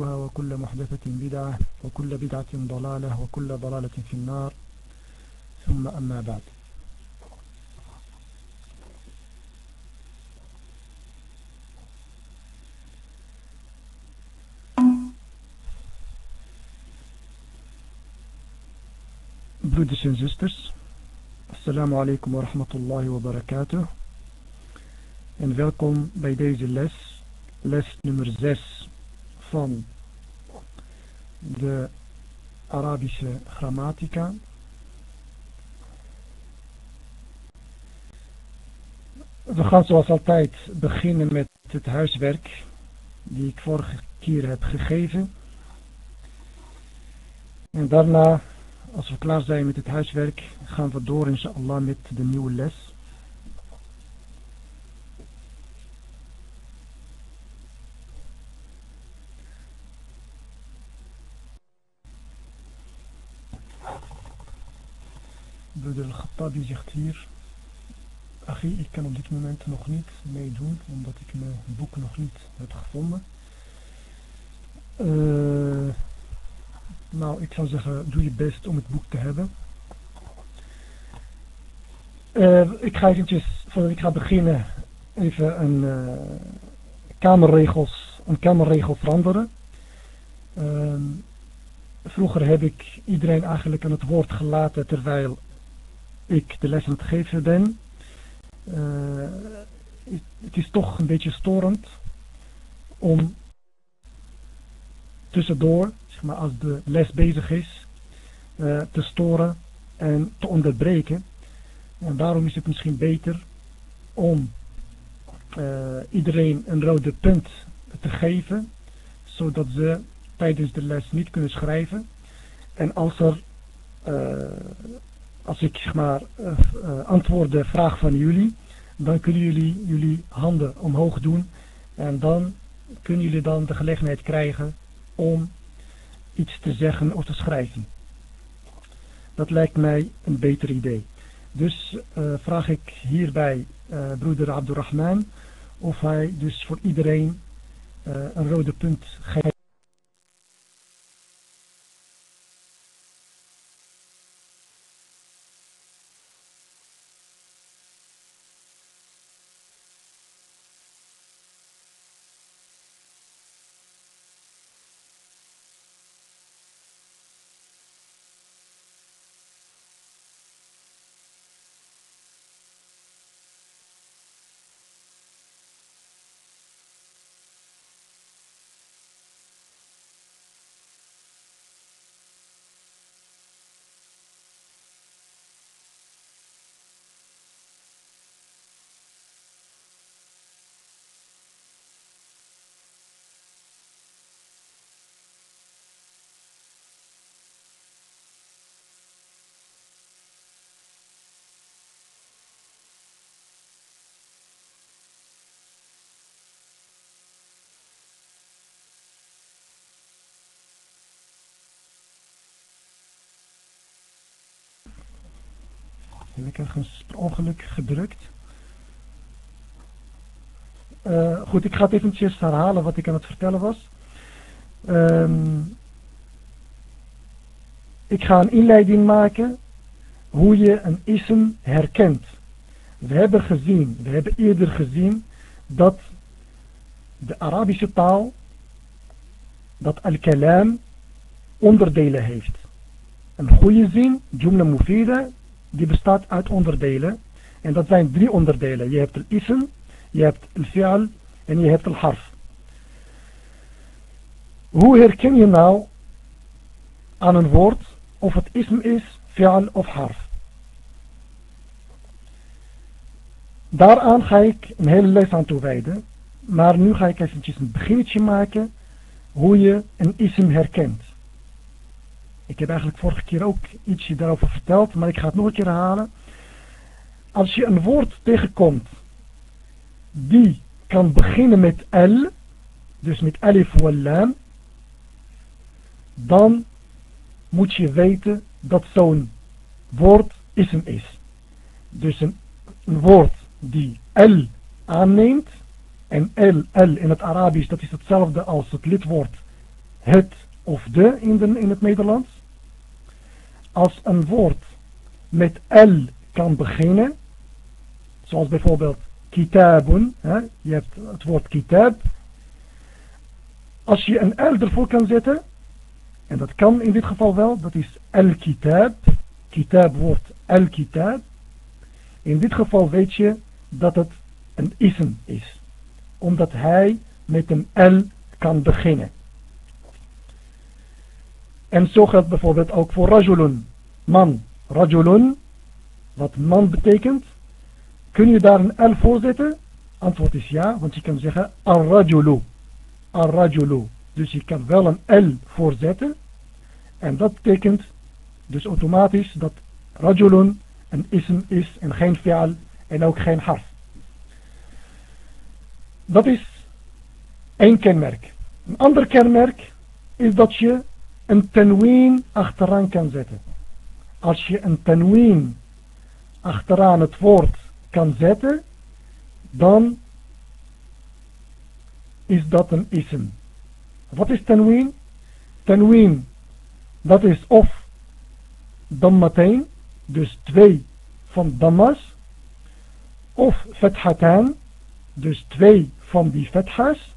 وكل محدثة بدعة وكل بدعة ضلالة وكل ضلالة في النار ثم أما بعد Broeders en zusters, assalamu alaikum wa rahmatullahi wa barakatuh. En welkom bij deze les, les nummer 6 van de Arabische grammatica. We gaan zoals altijd beginnen met het huiswerk die ik vorige keer heb gegeven. En daarna, als we klaar zijn met het huiswerk, gaan we door inshallah met de nieuwe les. Broeder Al-Khattabi zegt hier, Achi, ik kan op dit moment nog niet meedoen, omdat ik mijn boek nog niet heb gevonden. Uh, nou, ik zou zeggen, doe je best om het boek te hebben. Uh, ik ga eventjes, voordat ik ga beginnen, even een uh, kamerregels, een kamerregel veranderen. Uh, vroeger heb ik iedereen eigenlijk aan het woord gelaten terwijl ik de les aan het geven ben. Uh, het is toch een beetje storend om tussendoor, zeg maar als de les bezig is, uh, te storen en te onderbreken. En daarom is het misschien beter om uh, iedereen een rode punt te geven, zodat ze tijdens de les niet kunnen schrijven. En als er als ik zeg maar uh, uh, antwoorden vraag van jullie, dan kunnen jullie jullie handen omhoog doen en dan kunnen jullie dan de gelegenheid krijgen om iets te zeggen of te schrijven. Dat lijkt mij een beter idee. Dus uh, vraag ik hierbij broeder Abdurrahman of hij dus voor iedereen een rode punt geeft. Heb ik ergens per ongeluk gedrukt? Uh, goed, ik ga het eventjes herhalen wat ik aan het vertellen was. Um, ik ga een inleiding maken hoe je een ism herkent. We hebben gezien, we hebben eerder gezien dat de Arabische taal, dat al-kalam onderdelen heeft. Een goede zin, jumla mufida, die bestaat uit onderdelen. En dat zijn drie onderdelen. Je hebt het ism, je hebt het fi'al en je hebt het harf. Hoe herken je nou aan een woord of het ism is, fi'al of harf? Daaraan ga ik een hele les aan toewijden. Maar nu ga ik eventjes een beginnetje maken hoe je een ism herkent. Ik heb eigenlijk vorige keer ook ietsje daarover verteld, maar ik ga het nog een keer herhalen. Als je een woord tegenkomt die kan beginnen met L, dus met alif wal lam, dan moet je weten dat zo'n woord ism is. Dus een, een woord die L aanneemt, en L, L in het Arabisch, dat is hetzelfde als het lidwoord het of de in, de, in het Nederlands. Als een woord met L kan beginnen, zoals bijvoorbeeld kitabun, hè? je hebt het woord kitab. Als je een L ervoor kan zetten, en dat kan in dit geval wel, dat is al-kitab. Kitab wordt al-kitab. In dit geval weet je dat het een ism is. Omdat hij met een L kan beginnen. En zo geldt bijvoorbeeld ook voor rajulun. Man. Rajulun. Wat man betekent. Kun je daar een L voor zetten? Antwoord is ja. Want je kan zeggen ar-rajulu. Ar-rajulu. Dus je kan wel een L voorzetten. En dat betekent dus automatisch dat rajulun een ism is en geen fi'al en ook geen harf. Dat is één kenmerk. Een ander kenmerk is dat je een tenween achteraan kan zetten. Als je een tenween achteraan het woord kan zetten, dan is dat een ism. Wat is tanween? Tanween, dat is of dammateen, dus twee van dammas, of fethatan, dus twee van die fethas,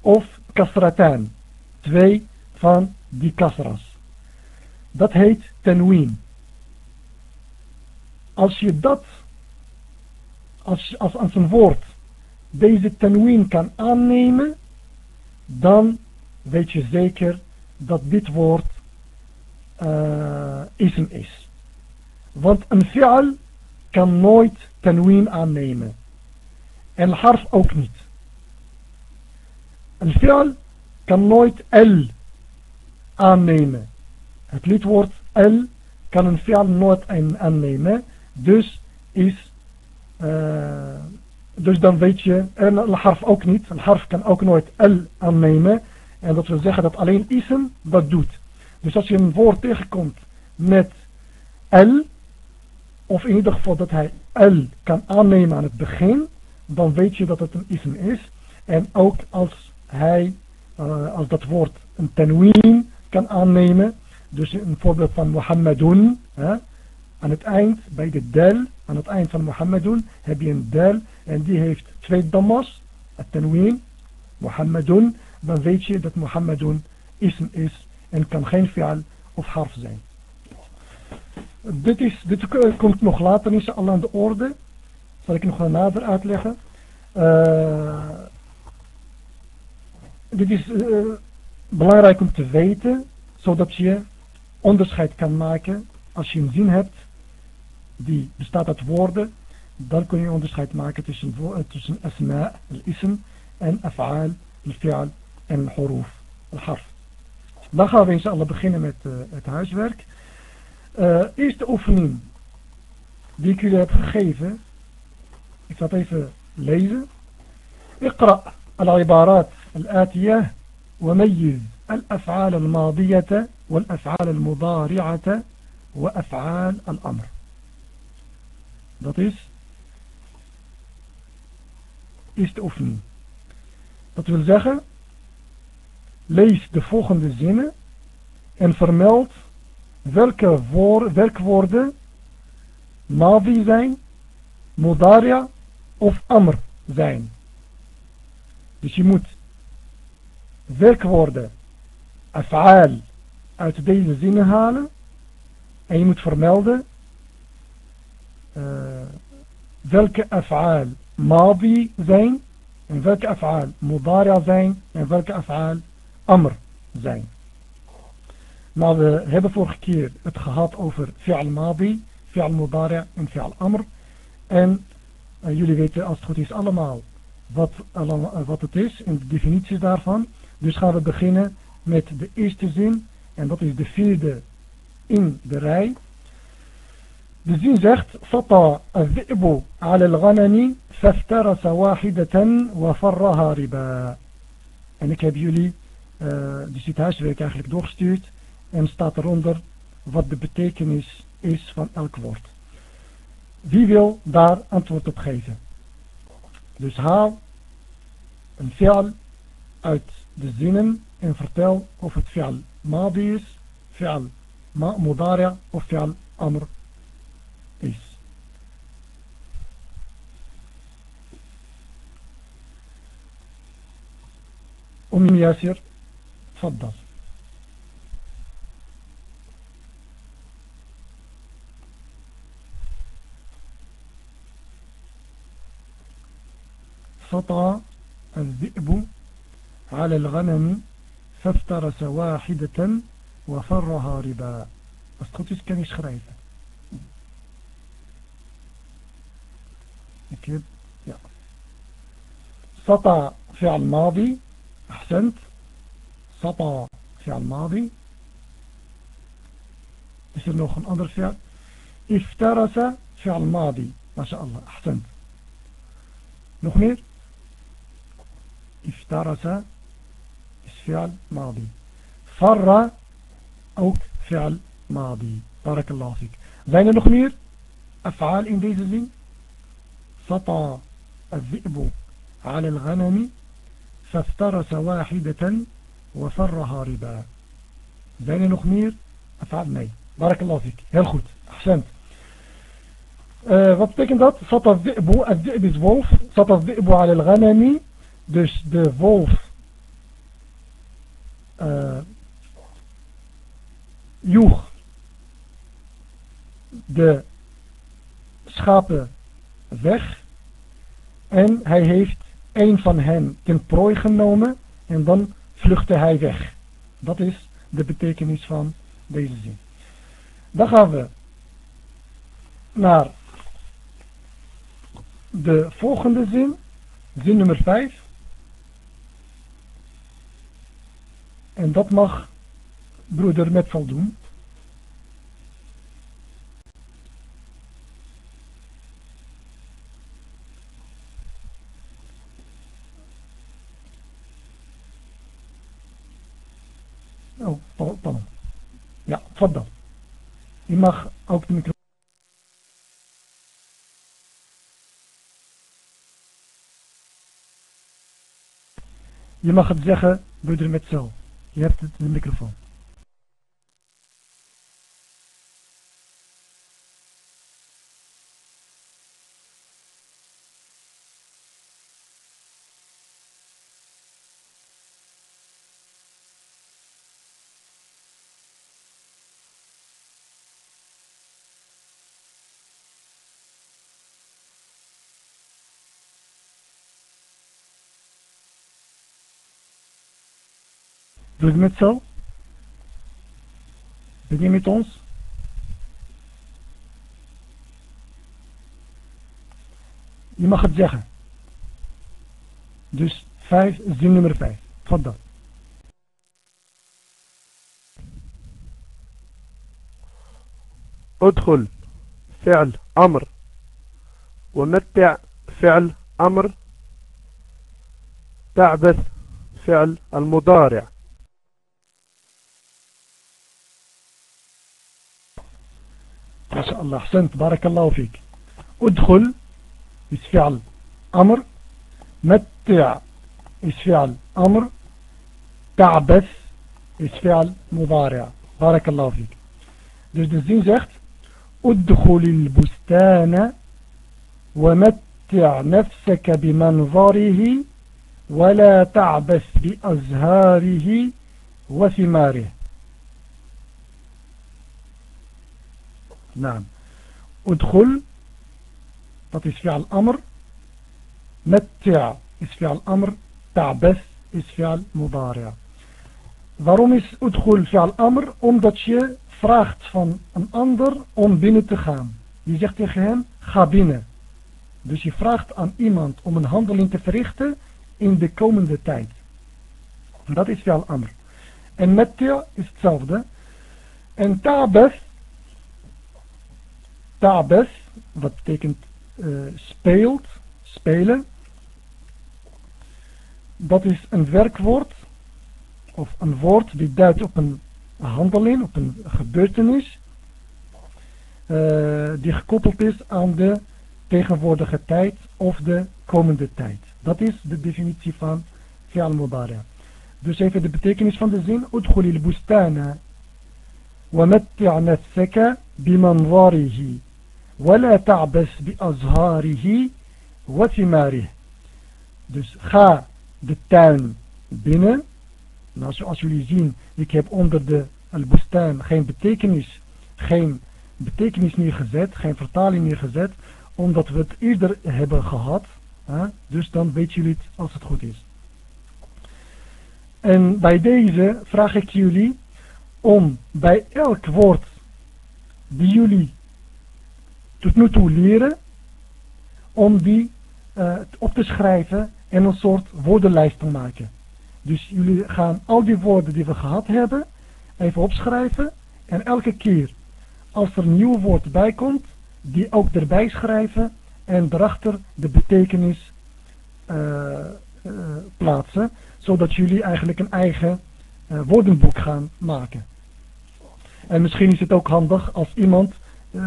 of kasratan, twee van die kasras. Dat heet tanween. Als je dat, als, als, als een woord deze tanween kan aannemen, dan weet je zeker dat dit woord uh, ism is. Want een fi'al kan nooit tanween aannemen. En harf ook niet. Een fi'al kan nooit L aannemen. Het lidwoord L kan een fi'al nooit aannemen. Dus is... Uh, dus dan weet je, en een harf ook niet. Een harf kan ook nooit L aannemen. En dat wil zeggen dat alleen ism dat doet. Dus als je een woord tegenkomt met L, of in ieder geval dat hij L kan aannemen aan het begin, dan weet je dat het een ism is. En ook als hij, uh, als dat woord een tenween kan aannemen, dus een voorbeeld van Mohammedun, hè, aan het eind, bij de del, aan het eind van Mohammedun, heb je een del en die heeft twee dammas, het tenween, Mohammedun, dan weet je dat Mohammedun ism is en kan geen fi'al of harf zijn. Dit, is, dit komt nog later in al aan de orde. Zal ik nog wel nader uitleggen. Uh, dit is uh, belangrijk om te weten, zodat je onderscheid kan maken. Als je een zin hebt die bestaat uit woorden, dan kun je onderscheid maken tussen, tussen asma, al-ism, en af'al, al-fi'al en al-huruf, al-harf. Dan gaan we inshallah beginnen met uh, het huiswerk. Uh, eerste oefening die ik jullie heb gegeven. Ik zal het even lezen. اقرأ العبارات الآتية وميز الأفعال الماضية والأفعال المضارعة وأفعال الأمر Dat is eerste oefening. Dat wil zeggen, lees de volgende zinnen en vermeld welke woor, werkwoorden madi zijn, mudaria of amr zijn. Dus je moet werkwoorden af'aal uit deze zinnen halen en je moet vermelden uh, welke af'aal madi zijn en welke af'aal mudaria zijn en welke af'aal amr zijn. Nou, we hebben vorige keer het gehad over fi'al madi, fi'al mudari en fi'al amr. En uh, jullie weten als het goed is allemaal wat, uh, wat het is en de definities daarvan. Dus gaan we beginnen met de eerste zin. En dat is de vierde in de rij. De zin zegt, Sata al-dhi'bu al-ghanani faftarasa wahidatan wa farraha. En ik heb jullie dus dit huiswerk eigenlijk doorgestuurd. En staat eronder wat de betekenis is van elk woord. Wie wil daar antwoord op geven? Dus haal een fi'al uit de zinnen en vertel of het fi'al madi is, fi'al mudari' of fi'al amr is. أم ياسر تفضل سطى الذئب على الغنم فافترس واحدة وفر هاربا أستطيع كان يشخرايزا أكيد. يا سطع فعل ماضي. أحسنت. سطع فعل ماضي. يصير نوخ أندر فعل. افترس فعل ماضي. ما شاء الله. أحسنت. نخمير. افترس افترس فعل ماضي. فر أو فعل ماضي. بارك الله فيك. زين نخمير؟ أفعال إن ديزة الذئب على الغنم فافترس واحدة وفر هاربا زين نخمير؟ أفعال ماي بارك الله فيك. هل خد أحسنت. uh, wat betekent dat? Zat het dibu, het dibu is wolf. Zat het joeg de schapen weg. En hij heeft een van hen ten prooi genomen. En dan vluchtte hij weg. Dat is de betekenis van deze zin. Dan gaan we naar de volgende zin, zin nummer 5. En dat mag broeder Metval doen. Oh, pardon. Ja, dan. Je mag ook de microfoon. Je mag het zeggen, broeder met zo. Je hebt het de microfoon. Doe het met zo? Ben je met ons? Je mag het zeggen. Dus 5, zin nummer 5. Tfaddal. ادخل فعل أمر ومتع فعل أمر تعبث فعل المضارع شاء الله. أحسنت. بارك الله فيك. ادخل is فعل أمر متع is فعل أمر تعبث is فعل مضارع. بارك الله فيك. dus de zin ادخل البستان ومتع نفسك بمنظره ولا تعبث بأزهاره وثماره. Naam. Udkhul, dat is fi'al amr. Mettia is fi'al amr. Ta'bes is fi'al mubaria. Waarom is udkhul fi'al amr? Omdat je vraagt van een ander om binnen te gaan. Je zegt tegen hem, ga binnen. Dus je vraagt aan iemand om een handeling te verrichten in de komende tijd. Dat is fi'al amr. En mettia is hetzelfde. En ta'bes tabes, wat betekent eh, speelt, spelen. Dat is een werkwoord of een woord die duidt op een handeling, op een gebeurtenis eh, die gekoppeld is aan de tegenwoordige tijd of de komende tijd. Dat is de definitie van fi'al Mubarak. Dus even de betekenis van de zin. Udkhulil bustana wa matti'a nafsaka bimanwarihi ولا تعبس بأزهاره وثماره dus ga de tuin binnen nou zoals jullie zien ik heb onder de al-bustan geen betekenis geen betekenis neergezet geen vertaling neergezet omdat we het eerder hebben gehad hè? dus dan weten jullie het als het goed is en bij deze vraag ik jullie om bij elk woord die jullie tot nu toe leren, om die uh, op te schrijven en een soort woordenlijst te maken. Dus jullie gaan al die woorden die we gehad hebben even opschrijven en elke keer als er een nieuw woord bij komt, die ook erbij schrijven en erachter de betekenis uh, uh, plaatsen, zodat jullie eigenlijk een eigen woordenboek gaan maken. En misschien is het ook handig als iemand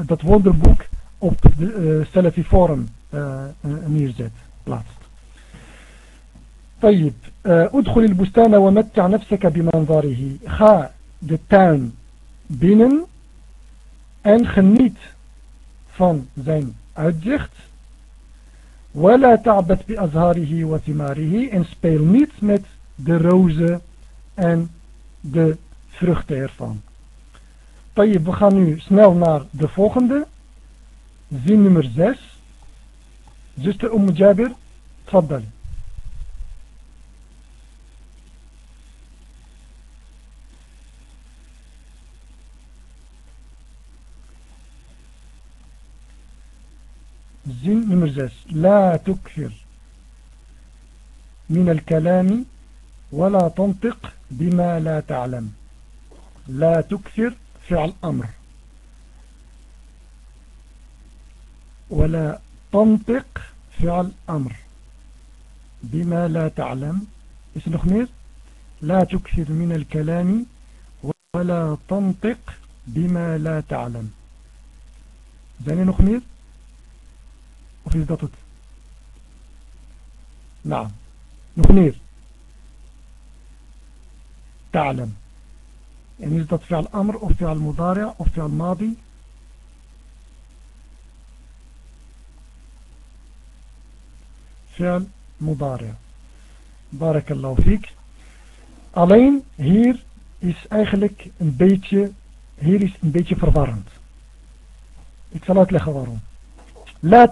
dat wonderboek op de uh, Salafi Forum uh, neerzet, plaatst. طيب ادخل البستان ومتع نفسك بمنظره ga de tuin binnen en geniet van zijn uitzicht ولا تعبت بأزهاره وثماره en speel niet met de rozen en de vruchten ervan طيب we gaan nu snel naar de volgende. Nummer 6. Zuster Umm Jabir, tfaddali. زين نمر 6 لا تكثر من الكلام ولا تنطق بما لا تعلم لا تكثر فعل أمر ولا تنطق فعل أمر. بما لا تعلم اسم اسنخمير لا تكثر من الكلام ولا تنطق بما لا تعلم. زين نخمير وفي ذاتك نعم. نخمير تعلم. يعني ذات فعل أمر وفعل مضارع وفعل ماضي fi'l mudari. Barakallahu. Alleen hier is eigenlijk een beetje, hier is een beetje verwarrend. Ik zal uitleggen waarom. La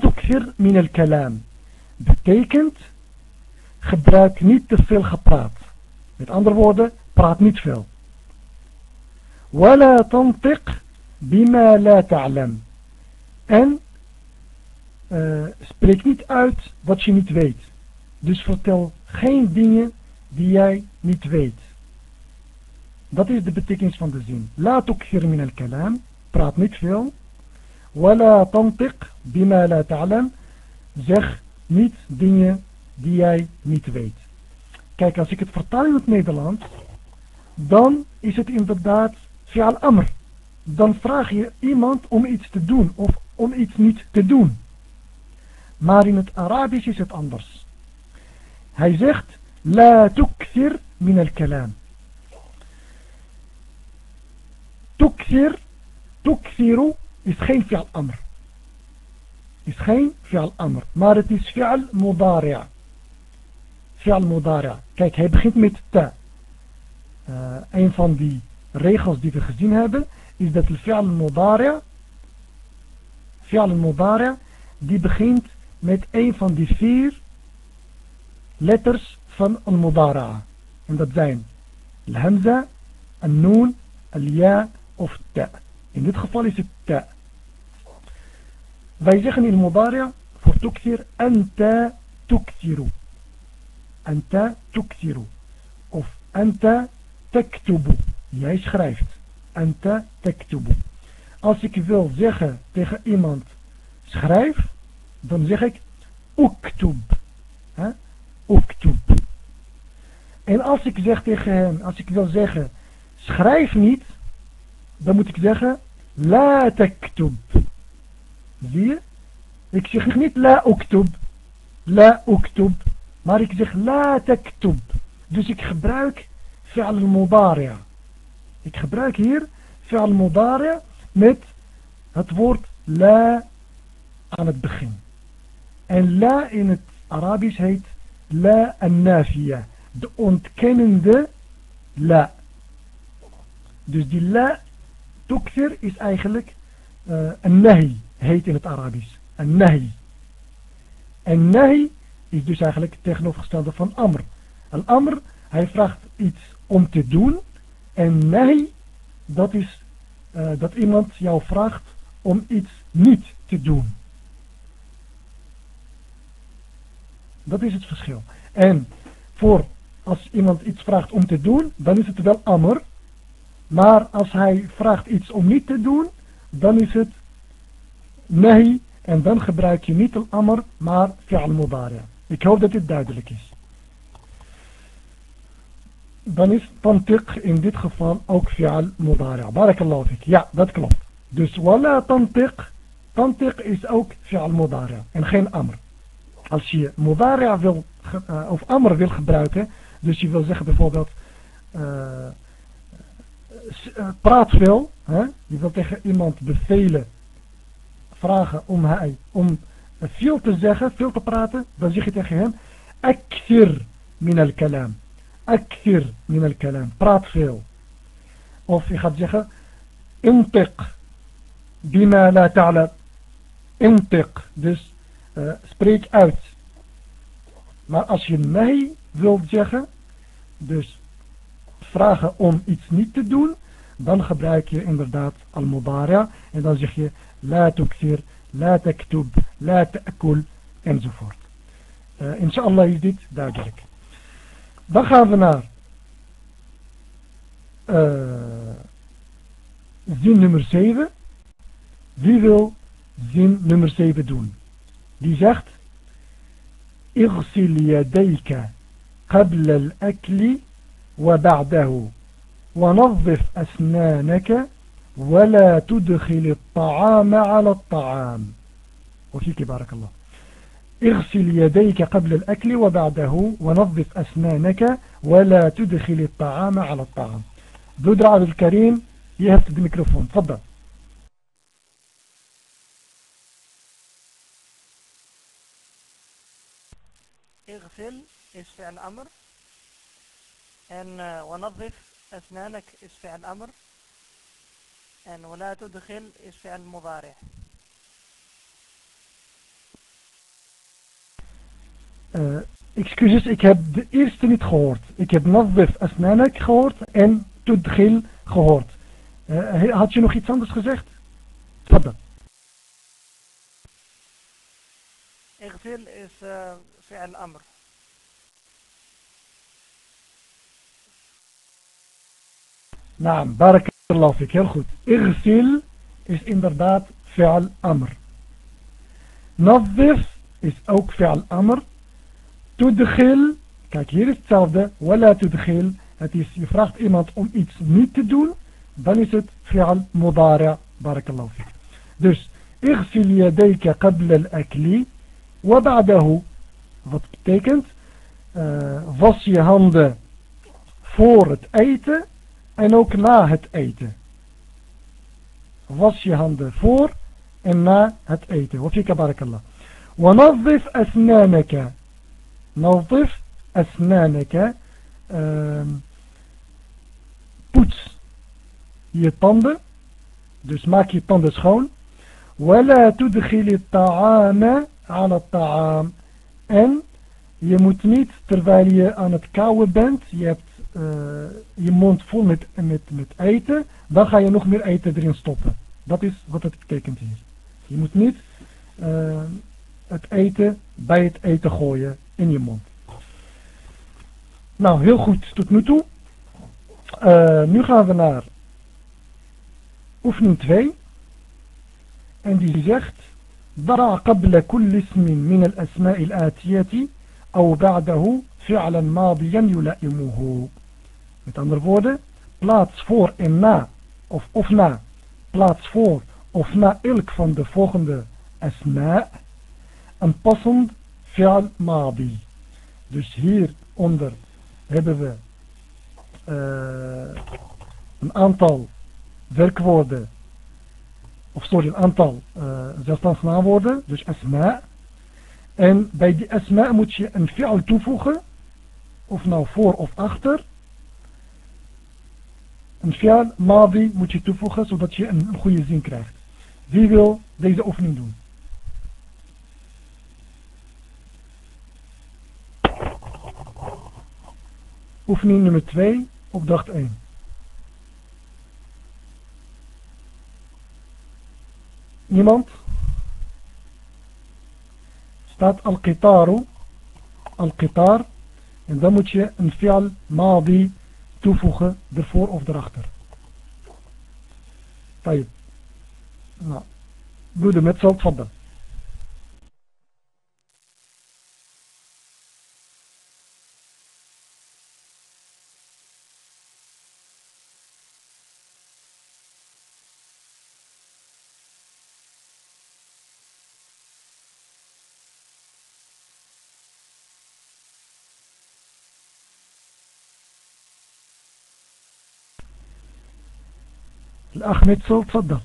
min al kalam betekent gebruik niet te veel gepraat. Met andere woorden, praat niet veel. Wala tantiq bima la ta'lam. En uh, spreek niet uit wat je niet weet. Dus vertel geen dingen die jij niet weet. Dat is de betekenis van de zin. La tukfir min al-kalam. Praat niet veel. Wala tantiq bima la ta'lam. Zeg niet dingen die jij niet weet. Kijk als ik het vertaal in het Nederlands dan is het inderdaad fi'al amr. Dan vraag je iemand om iets te doen of om iets niet te doen. Maar in het Arabisch is het anders. Hij zegt, la tukthir min al-kalam. Tukthir, tukthiru is geen fi'al amr. Is geen fi'al amr. Maar het is fi'al mudari'a. Fi'al mudari'a. Kijk, hij begint met ta. Uh, een van die regels die we gezien hebben, is dat de fi'al mudari' fi'al mudari' die begint met een van die vier letters van een mudara. En dat zijn al-hamza, al-noon, al-ja of ta. In dit geval is het ta. Wij zeggen in mudari' voor tukthir anta tukthiru. Anta tukthiru. Of anta taktubu. Jij schrijft. Anta tektubu. Als ik wil zeggen tegen iemand schrijf, dan zeg ik uktub. Huh? Uktub. En als ik zeg tegen hem, als ik wil zeggen schrijf niet, dan moet ik zeggen la tektub. Zie je? Ik zeg niet la uktub. La uktub. Maar ik zeg la tektub. Dus ik gebruik fi'al al-mudari'. Ik gebruik hier fi'al al-mudari' met het woord la aan het begin. En la in het Arabisch heet la an-nafiya. De ontkennende la. Dus die la tukfir is eigenlijk uh, een nahi, heet in het Arabisch. Een nahi. En nahi is dus eigenlijk het tegenovergestelde van amr. Een amr, hij vraagt iets om te doen. En nahi, dat is uh, dat iemand jou vraagt om iets niet te doen. Dat is het verschil. En voor als iemand iets vraagt om te doen, dan is het wel amr. Maar als hij vraagt iets om niet te doen, dan is het nahi. En dan gebruik je niet al-amr, maar fi'al mudari. Ik hoop dat dit duidelijk is. Dan is tantiq in dit geval ook fi'al mudari. Barakallahu fik. Ja, dat klopt. Dus wala tantiq. Tantiq is ook fi'al mudari. En geen amr. Als je mudari wil, uh, of amr wil gebruiken. Dus je wil zeggen bijvoorbeeld... Uh, praat veel. Hè? Je wil tegen iemand bevelen. Vragen om, hij, om veel te zeggen, veel te praten. Dan zeg je tegen hem. Akthir min al-kalam. Akthir min al-kalam. Praat veel. Of je gaat zeggen. Intiq. Bima la ta'ala. Intiq. Dus uh, spreek uit. Maar als je mij wilt zeggen. Dus vragen om iets niet te doen, dan gebruik je inderdaad al-mudari' en dan zeg je la tukthir, la taktub, la ta'kul enzovoort. Uh, inshallah is dit duidelijk. Dan gaan we naar uh, zin nummer 7. Wie wil zin nummer 7 doen? Die zegt اغسل يديك قبل الأكل وبعده ونظف أسنانك ولا تدخل الطعام على الطعام. وفيك بارك الله. اغسل يديك قبل الأكل وبعده ونظف أسنانك ولا تدخل الطعام على الطعام. دودر عبد الكريم يهفت الميكروفون تفضل. اغسل is فعل أمر En uh, ونظف أسنانك is فعل أمر En ولا تدخل is فعل مضارع uh, Excuses, ik heb de eerste niet gehoord. Ik heb نظف أسنانك gehoord en تدخل gehoord. Uh, had je nog iets anders gezegd? تفضل. اغسل is uh, في الأمر. نعم بارك الله فيك heel goed اغسل is inderdaad فعل أمر. نظف is ook فعل أمر. تدخل كاك هير is hetzelfde ولا تدخل. Het is je vraagt iemand om iets niet te doen dan is het فعل مضارع. بارك الله فيك. Dus اغسل يديك قبل الأكل وبعده Wat betekent? Uh, was je handen voor het eten en ook na het eten. Was je handen voor en na het eten. وفيك بارك الله. ونظف أسنانك. نظف أسنانك. poets je tanden. Dus maak je tanden schoon. ولا تدخل الطعام على الطعام. En je moet niet, terwijl je aan het kauwen bent, je hebt uh, je mond vol met, met, met eten, dan ga je nog meer eten erin stoppen. Dat is wat het betekent hier. Je moet niet uh, het eten bij het eten gooien in je mond. Nou, heel goed tot nu toe. Uh, nu gaan we naar oefening 2. En die zegt... ضع قبل كل اسم من الأسماء الآتية أو بعده فعلا ماضيا يلائمه Met andere woorden, plaats voor en na, of, of na, plaats voor of na elk van de volgende asma, een passend fi'al madi. Dus hieronder hebben we een aantal werkwoorden, of sorry, een aantal uh, naamwoorden, dus asma. En bij die asma moet je een fi'al toevoegen, of nou voor of achter. Een fi'al madi moet je toevoegen, zodat je een, een goede zin krijgt. Wie wil deze oefening doen? Oefening nummer 2, opdracht 1. Niemand? Staat al-qitaru, al-qitar, en dan moet je een fi'al madi toevoegen, ervoor of erachter. طيب nou broeder met zalt van الأخ ميتسو تفضل.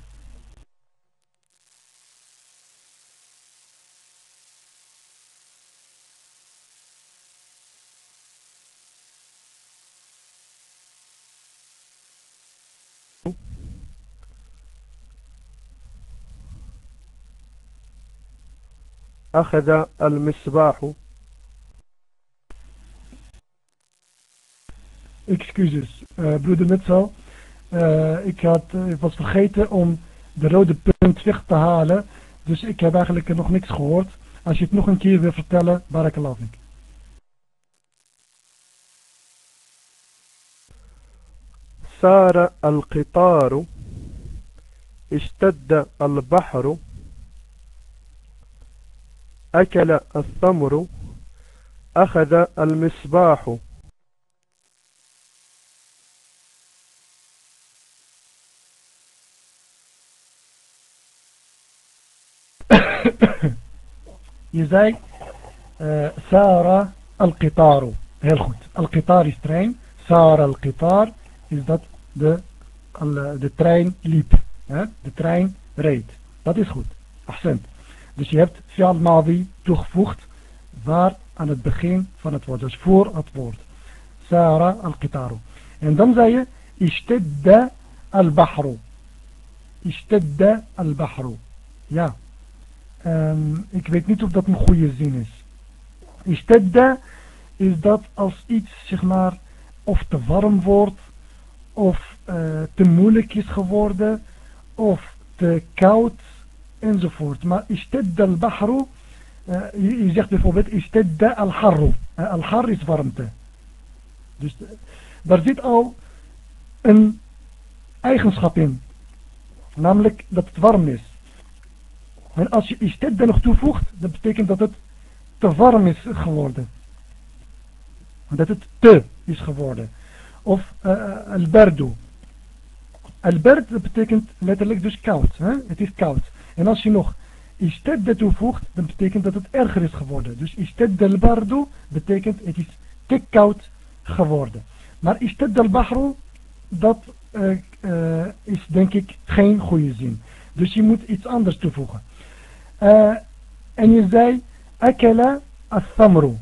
أخذ المصباح. Excuses, uh, broeder Metzel. Uh, ik, had, uh, ik was vergeten om de rode punt weg te halen. Dus ik heb eigenlijk nog niks gehoord. Als je het nog een keer wil vertellen, barakallahu fik. سار القطار اشتد البحر أكل الثمر أخذ المصباح Je zei uh, Sara al-Qitaru. Heel goed. Al-Qitar is trein. Sara al-Qitar is dat de, al, de trein liep. De trein reed. Dat is goed. Accent. Dus je hebt fi'al toegevoegd waar aan het begin van het woord. Dus voor het woord. Sara al-Qitaru. En dan zei je Ishtidda al-Bahru. Ishtidda al-Bahru. Ja. Um, ik weet niet of dat een goede zin is. Ishtidda is dat als iets zeg maar of te warm wordt of uh, te moeilijk is geworden of te koud enzovoort. Maar ishtidda al-bahru, uh, je, je, zegt bijvoorbeeld ishtidda al-harru. Uh, al-har is warmte. Dus daar zit al een eigenschap in. Namelijk dat het warm is. En als je ishtidda nog toevoegt, dat betekent dat het te warm is geworden. Dat het te is geworden. Of uh, al-bardu. Al-bard betekent letterlijk dus koud. Hè? Het is koud. En als je nog ishtadda toevoegt, dan betekent dat het erger is geworden. Dus ishtadda al-bardu betekent het is te koud geworden. Maar ishtadda al-bahru, dat uh, uh, is denk ik geen goede zin. Dus je moet iets anders toevoegen. Uh, en je zei, akela as-samru.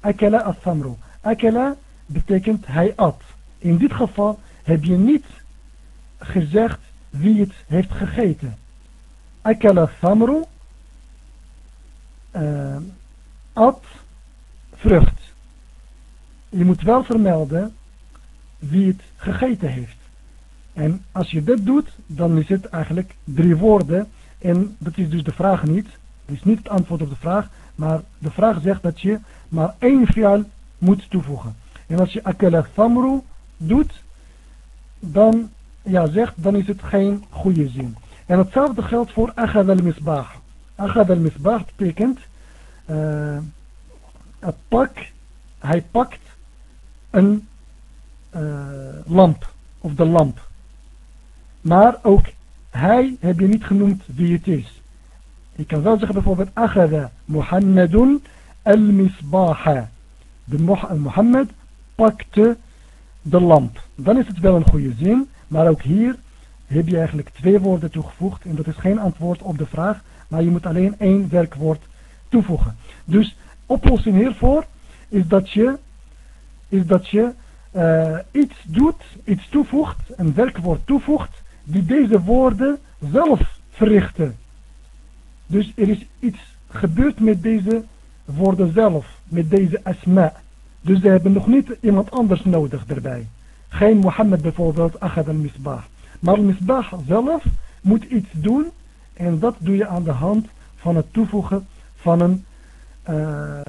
Akela as-samru. Akela betekent hij at. In dit geval heb je niet gezegd wie het heeft gegeten. Akala samru uh, at vrucht. Je moet wel vermelden wie het gegeten heeft. En als je dit doet, dan is het eigenlijk drie woorden. En dat is dus de vraag niet. Dat is niet het antwoord op de vraag. Maar de vraag zegt dat je maar één fial moet toevoegen. En als je akala samru doet, dan, ja, zegt, dan is het geen goede zin. En hetzelfde geldt voor agad al-misbah. Agad al-misbah betekent, uh, het pak, hij pakt een uh, lamp, of de lamp. Maar ook hij heb je niet genoemd wie het is. Je kan wel zeggen bijvoorbeeld, agada Muhammadun al-misbaha. De Mohammed pakte de lamp. Dan is het wel een goede zin, maar ook hier heb je eigenlijk twee woorden toegevoegd. En dat is geen antwoord op de vraag, maar je moet alleen één werkwoord toevoegen. Dus oplossing hiervoor is dat je, is dat je uh, iets doet, iets toevoegt, een werkwoord toevoegt, die deze woorden zelf verrichten. Dus er is iets gebeurd met deze woorden zelf, met deze asma. Dus ze hebben nog niet iemand anders nodig erbij. Geen Mohammed bijvoorbeeld, Achad al-Misbah. Maar al-Misbah zelf moet iets doen en dat doe je aan de hand van het toevoegen van een uh,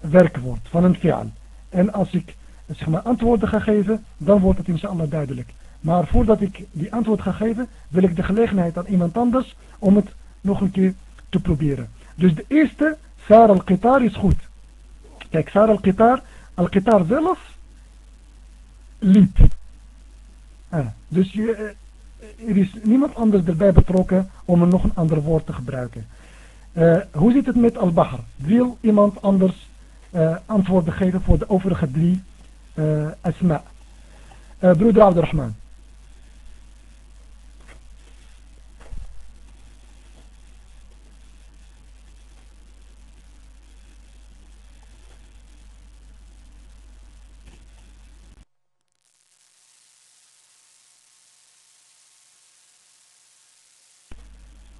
werkwoord, van een fi'al. En als ik zeg maar, antwoorden ga geven, dan wordt het inshallah duidelijk. Maar voordat ik die antwoord ga geven, wil ik de gelegenheid aan iemand anders om het nog een keer te proberen. Dus de eerste, Sar al-Qitar is goed. Kijk, Sar al-Qitar, al-Qitar zelf liep. Ah, dus je, eh, er is niemand anders erbij betrokken om er nog een ander woord te gebruiken. Uh, hoe zit het met al-Bahr? Wil iemand anders uh, antwoorden geven voor de overige drie آه، أسماء. آه، برودر عبد الرحمن.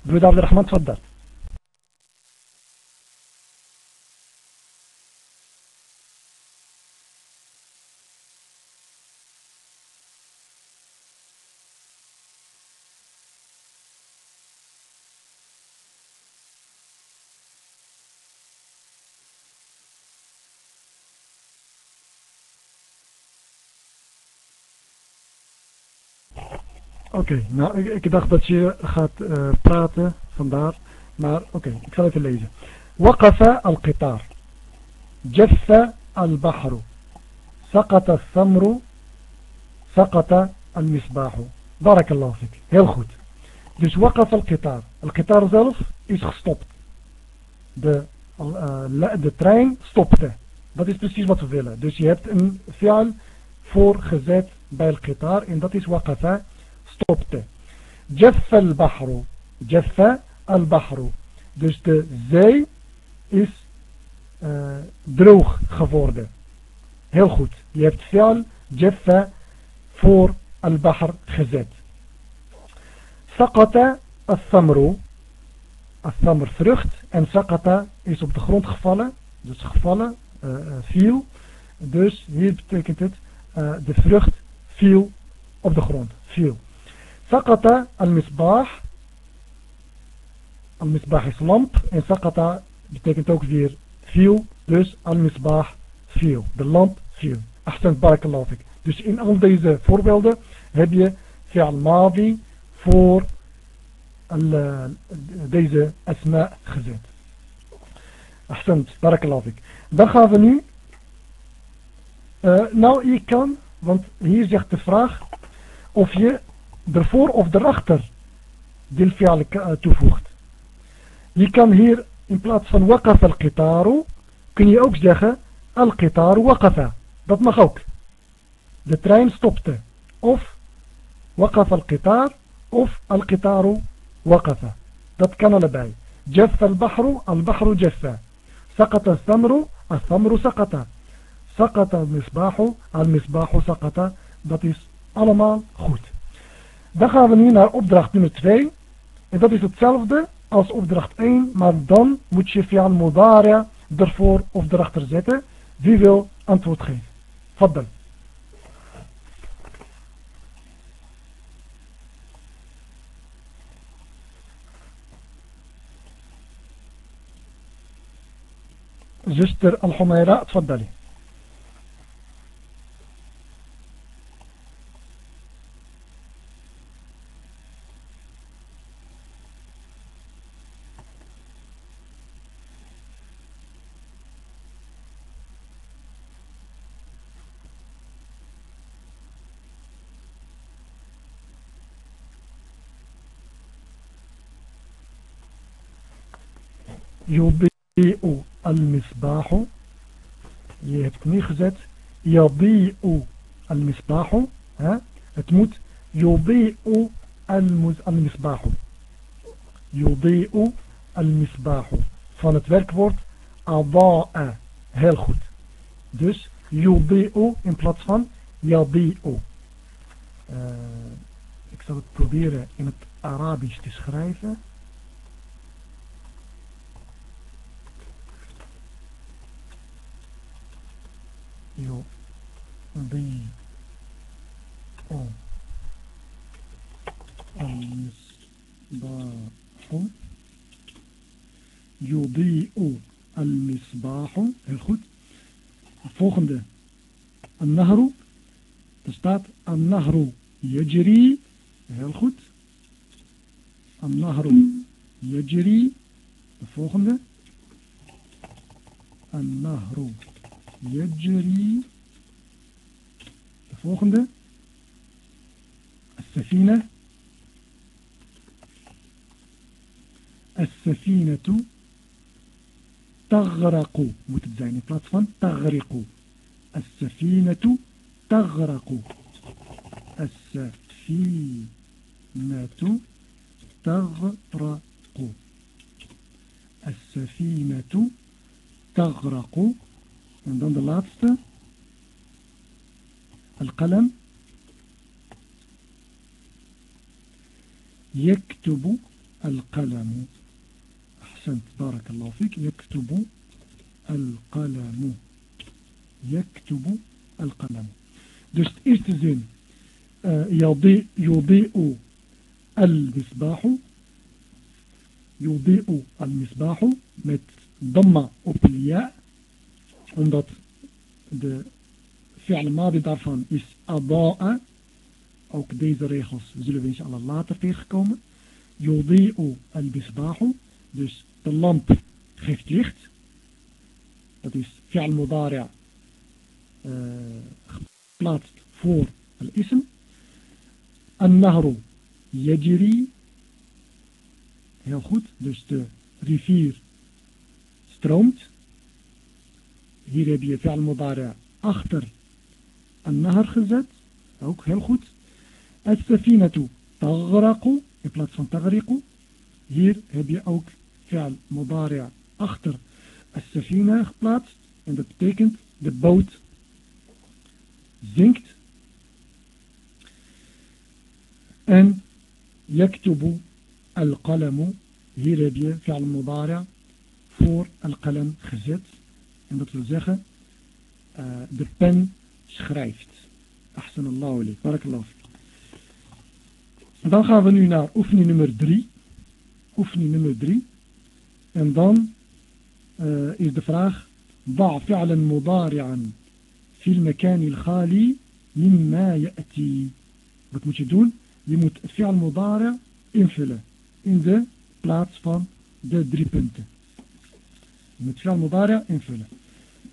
برودر عبد الرحمن تفضل. Okay, nou ik, ik, dacht dat je gaat uh, praten vandaar, maar oké, okay, ik zal even lezen. القطار جف البحر سقط الثمر سقط المصباح بارك الله فيك heel goed dus وقف القطار القطار zelf is gestopt de, uh, de trein stopte dat is precies wat we willen dus je hebt een fi'al voorgezet bij القطار en dat is وقف stopte. Jaffa al-bahru. Jaffa al-bahru. Dus de zee is uh, droog geworden. Heel goed. Je hebt fi'al Jaffa voor al-bahr gezet. Saqata al-thamru. Al-thamr vrucht. En saqata is op de grond gevallen. Dus gevallen, uh, viel. Dus hier betekent het, de vrucht viel op de grond. Viel. سقط المصباح المصباح is lamp en sakata betekent ook weer viel dus al-misbah viel de lamp viel ahsan barakallahu fik dus in al deze voorbeelden heb je fi'al madi voor deze asma gezet ahsan barakallahu fik dan gaan we nu uh, nou je kan want hier zegt de vraag of je ervoor of erachter dil fi'al toevoegt. Je kan hier in plaats van waqaf al-qitaru, kun je ook zeggen al-qitaru waqafa. Dat mag ook. De trein stopte. Of waqaf al-qitar of al-qitaru waqafa. Dat kan allebei. جف البحر البحر جف سقط الثمر الثمر سقط سقط المصباح المصباح سقط dat is allemaal goed Dan gaan we nu naar opdracht nummer 2. En dat is hetzelfde als opdracht 1, maar dan moet je fi'al mudari ervoor of erachter zetten. Wie wil antwoord geven? Faddel. zuster Al-Humaira, tfaddali. Yubi'u al-misbahu. Je hebt hem neergezet. Yabi'u al-misbahu. Het moet Yubi'u al-misbahu. Yubi'u al-misbahu. Van het werkwoord ada'a. Heel goed. Dus yubi'u in plaats van yabi'u. Eh, ik zal het proberen in het Arabisch te schrijven. يضيء المصباح يضيء المصباح goed volgende النهر staat النهر يجري heel goed النهر يجري volgende النهر يجري. de volgende السفينة. السفينة تغرق. moet het zijn in تغرق. السفينة تغرق. السفينة تغرق. السفينة تغرق. En dan de laatste. القلم يكتب القلم. أحسنت بارك الله فيك. يكتب القلم. يكتب القلم. Dus de eerste zin يضيء يضيء المصباح يضيء المصباح met ضمة op الياء omdat de fi'al madi daarvan is ada'a. Ook deze regels zullen we inshallah later tegenkomen. Yudi'u al-bisbahu. Dus de lamp geeft licht. Dat is fi'al mudari' uh, geplaatst voor al-ism. An-nahru yajri. Heel goed. Dus de rivier stroomt. Hier heb je fi'al mudari' achter een nahar gezet. Ook heel goed. As-safinatu taghraqu in plaats van tagriqu. Hier heb je ook fi'al mudari' achter as-safina geplaatst. En dat betekent de boot zinkt. En yaktubu al-qalamu. Hier heb je fi'al mudari' voor al-qalam gezet. En dat wil zeggen, uh, de pen schrijft. Ahsanallahu alayk. Barakallahu En dan gaan we nu naar oefening nummer 3. Oefening nummer 3. En dan uh, is de vraag, ضع فعلا مضارعا في المكان الخالي مما يأتي. Wat moet je doen? Je moet fi'al mudari' invullen in de plaats van de drie punten. Je moet fi'al mudari' invullen.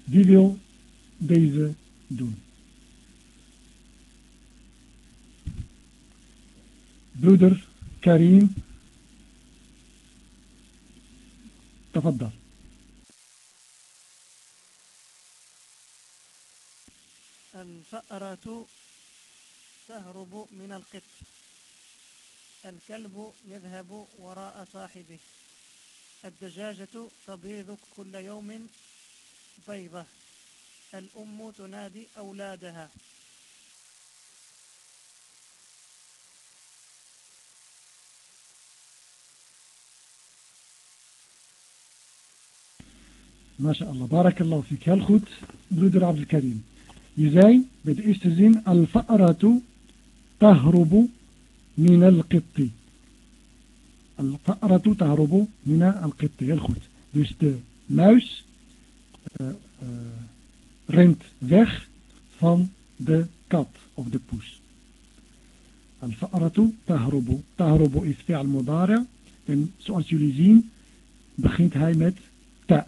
Wie wil deze doen? Broeder Karim. تفضل الفأرة تهرب من القط الكلب يذهب وراء صاحبه الدجاجة تبيض كل يوم بيضة الأم تنادي أولادها. ما شاء الله. بارك الله فيك. هل خد بردر عبد الكريم؟ يزاي بدئيش تزين الفأرة تهرب من القط. الفأرة تهرب من القط. هل خد؟ دوست ماوس. Rent weg van de kat of de poes. Al-fa'ratu tahrubu. Tahrubu is fi'al mudari' en zoals jullie zien begint hij met ta.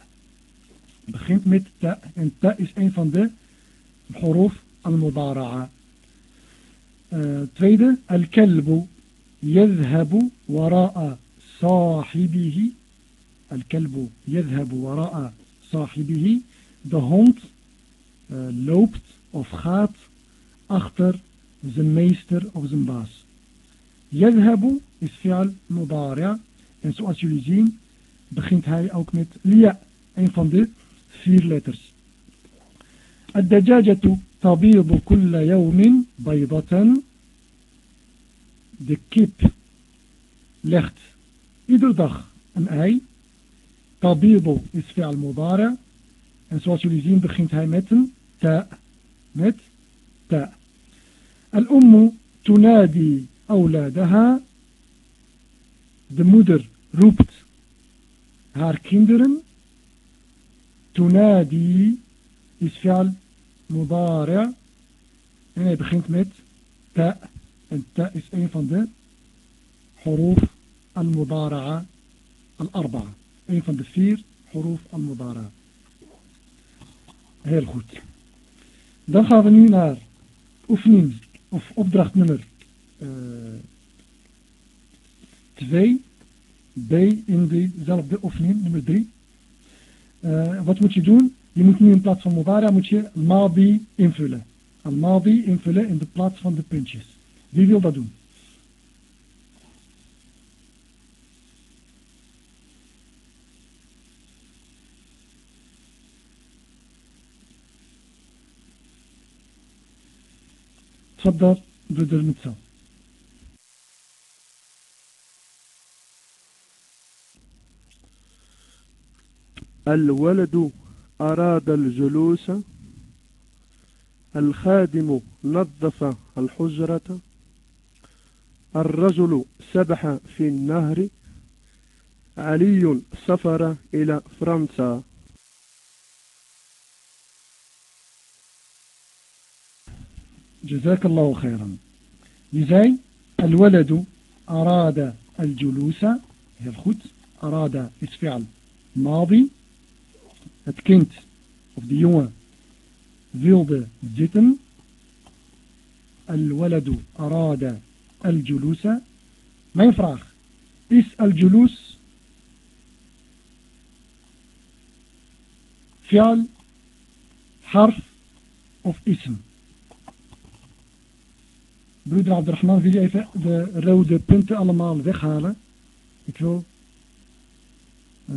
Begint met ta en ta is een van de huruf al-mudara'a. Uh, tweede, al-kalbu يذهب وراء صاحبه الكلب يذهب وراء صاحبه de hond uh, loopt of gaat achter zijn meester of zijn baas. Yadhabu is fi'al mudari' en zoals jullie zien begint hij ook met lia, een van de vier letters. الدجاجة تبيض كل يوم بيضة de kip legt iedere dag een ei. Tabidu is fi'al mudari. En zoals jullie zien begint hij met een ta. Met ta. Al-ummu tunadi awladaha. De moeder roept haar kinderen. Tunadi is fi'al mudari. En hij begint met ta. En ta is een van de al-mudara'a al-arba'a. Een van de vier huruf al-mudara'a. Heel goed. Dan gaan we nu naar oefening of opdracht nummer 2. Uh, B in dezelfde oefening, nummer 3. Uh, wat moet je doen? Je moet nu in plaats van mudara moet je al-madi invullen. Al-madi invullen in de plaats van de puntjes. Wie wil dat doen? تفضل بدر المتساو الولد أراد الجلوس الخادم نظف الحجرة الرجل سبح في النهر علي سافر إلى فرنسا. جزاك الله خيرا. لزي الولد أراد الجلوس heel goed أراد is فعل ماضي het kind of de jongen wilde zitten الولد أراد الجلوس. mijn vraag is الجلوس. فعل حرف of اسم. Broeder Abdurrahman, wil je even de rode punten allemaal weghalen? Ik wil uh,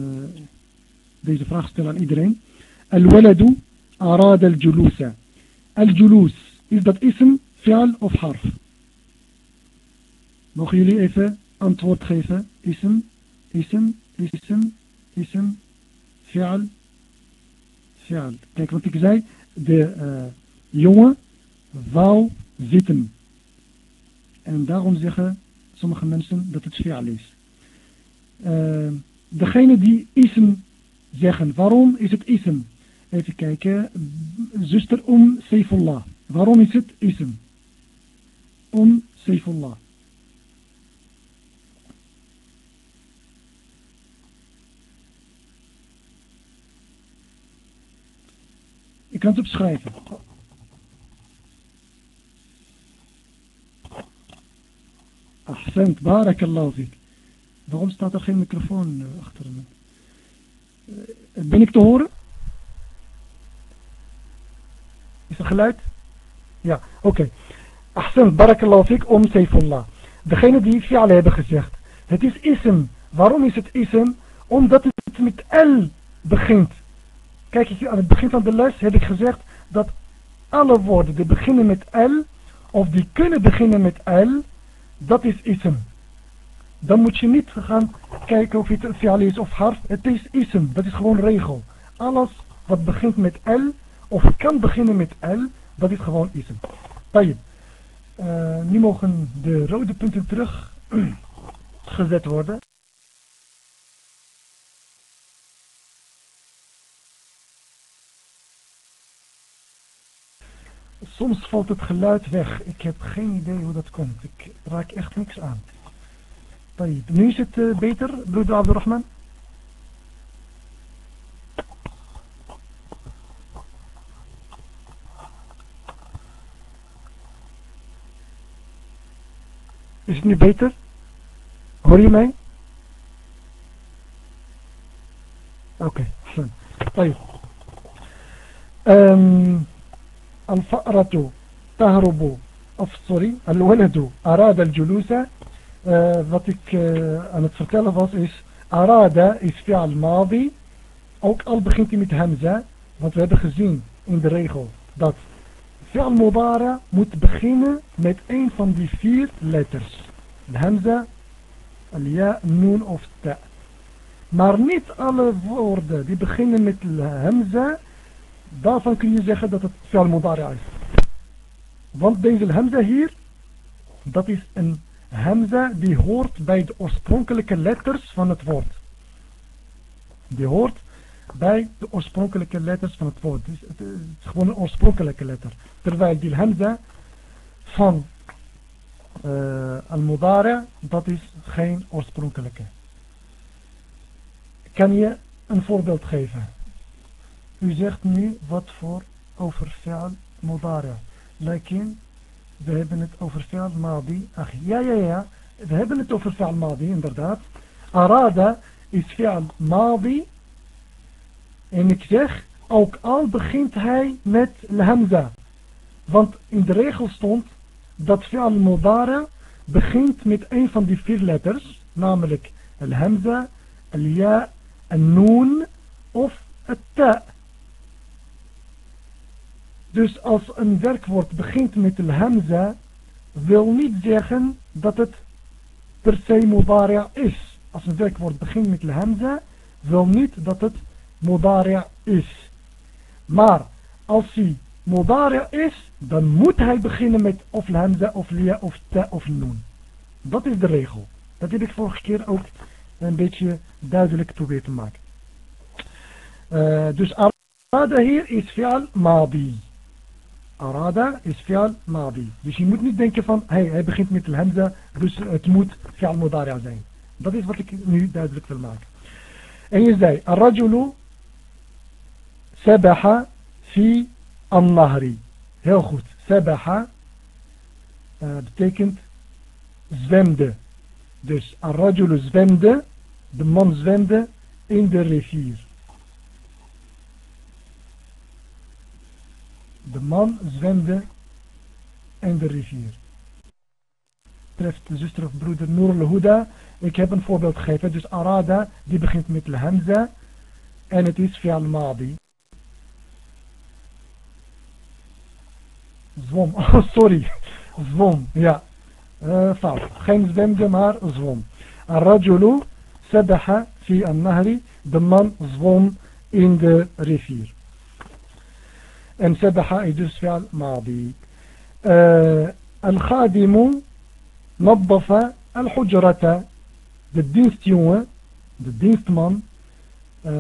deze vraag stellen aan iedereen. Al-waladu arada al-julusa. Al-julus, is dat ism, fi'al of harf? Mogen jullie even antwoord geven? Ism, ism, ism, ism, fi'al, fi'al. Kijk, want ik zei, de uh, jongen wou zitten. En daarom zeggen sommige mensen dat het fi'al is. Uh, degene die ism zeggen, waarom is het ism? Even kijken, zuster Om Seifullah. Waarom is het ism? Om Seifullah. Ik kan het opschrijven. Ahsend, barakallahu fik. Waarom staat er geen microfoon uh, achter me? Uh, ben ik te horen? Is er geluid? Ja, oké. Okay. Ahsend, barakallahu fik, om Seifullah. Degene die fi'al hebben gezegd. Het is ism. Waarom is het ism? Omdat het met L begint. Kijk, aan het begin van de les heb ik gezegd dat alle woorden die beginnen met L, of die kunnen beginnen met L, dat is ism. Dan moet je niet gaan kijken of het fi'al is of harf. Het is ism, dat is gewoon regel. Alles wat begint met L, of kan beginnen met L, dat is gewoon ism. Uh, nu mogen de rode punten terug gezet worden. Soms valt het geluid weg. Ik heb geen idee hoe dat komt. Ik raak echt niks aan. Nu is het uh, beter, broeder Abdurrahman? Is het nu beter? Hoor je mij? Oké, okay. um, الفأرة تهرب أفصري الولد. أراد الجلوس آه، ذاتك آه، أنا تفرتل فاس أراد إس في الماضي. أو كأل بخينتي متهمزة همزة. ذات ويبه خزين إن دريغو ذات في المضارع مت بخينة مت أين فان دي فير لترس الهمزة الياء النون أوف تاء. مارنيت ألا فورد دي بخينة مت الهمزة. Daarvan kun je zeggen dat het fi'al mudara is want deze hamza hier, dat is een hamza die hoort bij de oorspronkelijke letters van het woord. Die hoort bij de oorspronkelijke letters van het woord. Dus het is gewoon een oorspronkelijke letter. Terwijl die hamza van uh, al-mudara, dat is geen oorspronkelijke. Kan je een voorbeeld geven? U zegt nu wat voor over fi'al mudara. Lekin, we hebben het over fi'al madi. Ach, ja, ja, ja. We hebben het over fi'al madi, inderdaad. Arada is fi'al madi. En ik zeg, ook al begint hij met hamza. Want in de regel stond dat fi'al mudara begint met een van die vier letters. Namelijk al-hamza, al-ja, al-noon of het ta. Dus als een werkwoord begint met de hamza, wil niet zeggen dat het per se mudaria is. Als een werkwoord begint met de hamza, wil niet dat het mudaria is. Maar als hij mudaria is, dan moet hij beginnen met of hamza of lia of ta of noon. Dat is de regel. Dat heb ik vorige keer ook een beetje duidelijk proberen te maken. Uh, dus arada hier is fi'al madi. Arada is fi'al madi. Dus je moet niet denken van, hey, hij begint met de dus het moet fi'al mudari'a zijn. Dat is wat ik nu duidelijk wil maken. En je zei, Ar-rajulu fi an-nahri. Heel goed. Sabaha uh, betekent zwemde. Dus Ar-rajulu zwemde, de man zwemde in de rivier. De man zwemde in de rivier. Treft de zuster of broeder Nur al-Huda. Ik heb een voorbeeld gegeven. Dus Arada, die begint met de hamza. En het is fi'al madi. Zwom. Oh, sorry. Zwom, ja. Uh, fout. Geen zwemde, maar zwom. Ar-rajulu sabaha fi an-nahri. De man zwom in de rivier. En sabaha is dus fi'al madi. Al-khadimu naddafa al-hujrata. De dienstjongen, de dienstman. Uh,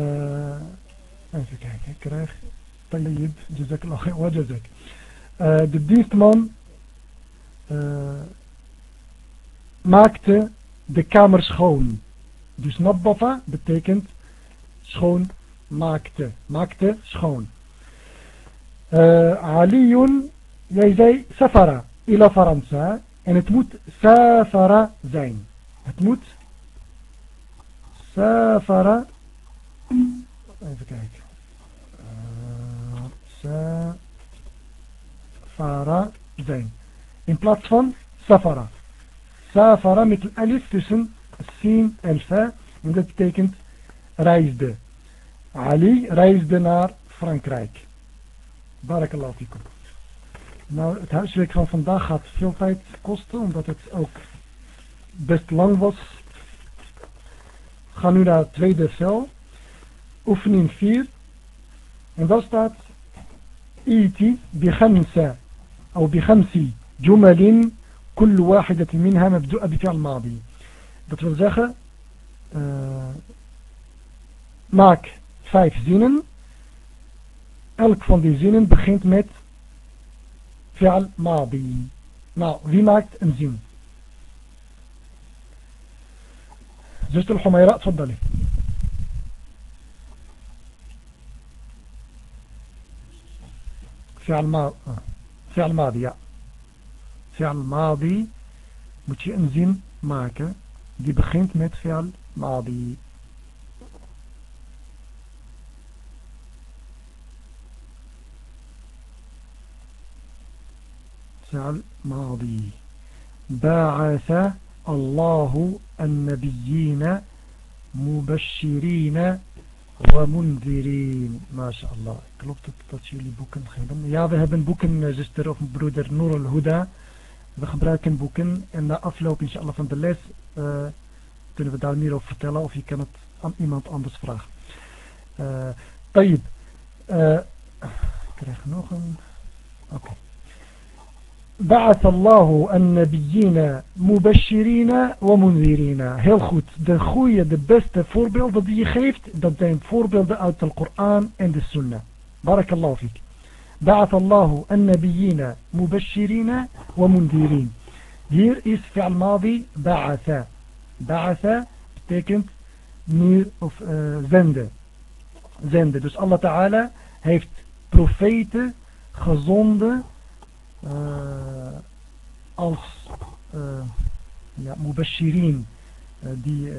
even kijken, ik krijg tayyib, jazakallah wa jazak. Uh, de dienstman uh, maakte de kamer schoon. Dus naddafa betekent schoon maakte, maakte schoon. علي jij zei safara ila Faransa en het moet safara zijn. Het moet safara even kijken uh, safara zijn. In plaats van safara. Safara met een alif tussen sin en fa en dat betekent reisde. Ali reisde naar Frankrijk. Barakallahu fikum. Nou, het huiswerk van vandaag gaat veel tijd kosten, omdat het ook best lang was. We gaan nu naar het tweede cel, oefening 4. En daar staat, Iti bichamsa, of bihamsi, jumalin, kul wahidat minha mabdu'a bifa'al madi. Dat wil zeggen, eh, maak vijf zinnen elk van die zinnen begint met fi'al madi. Nou, wie maakt een zin? zuster Humayra, تفضلي فعل ما فعل ماضي ja فعل ماضي moet je een zin maken die begint met fi'al madi فعل ماضي باعث الله النبيين مبشرين ومنذرين. ما شاء الله. كلوبت تطشيلي بوكن خيبن. يا ذهبن بوكن جستر أوف برودر نور الهدى. بخبراكن بوكن. إن أفلوك إن شاء الله فان دليس. أه، كنو بدا نيرو فتلا أو كانت أم ايمانت أندس فراغ. أه، طيب. Ik krijg nog بعث الله النبيين مبشرين ومنذرين heel goed de goede de beste voorbeelden die je geeft dat zijn voorbeelden uit de Koran en de Sunnah barakallahu fik بعث الله النبيين مبشرين ومنذرين hier is fi'al madi ba'atha ba'atha betekent nu of uh, zenden zenden dus Allah Ta'ala heeft profeten gezonden uh, als uh, ja, mubashirin uh, die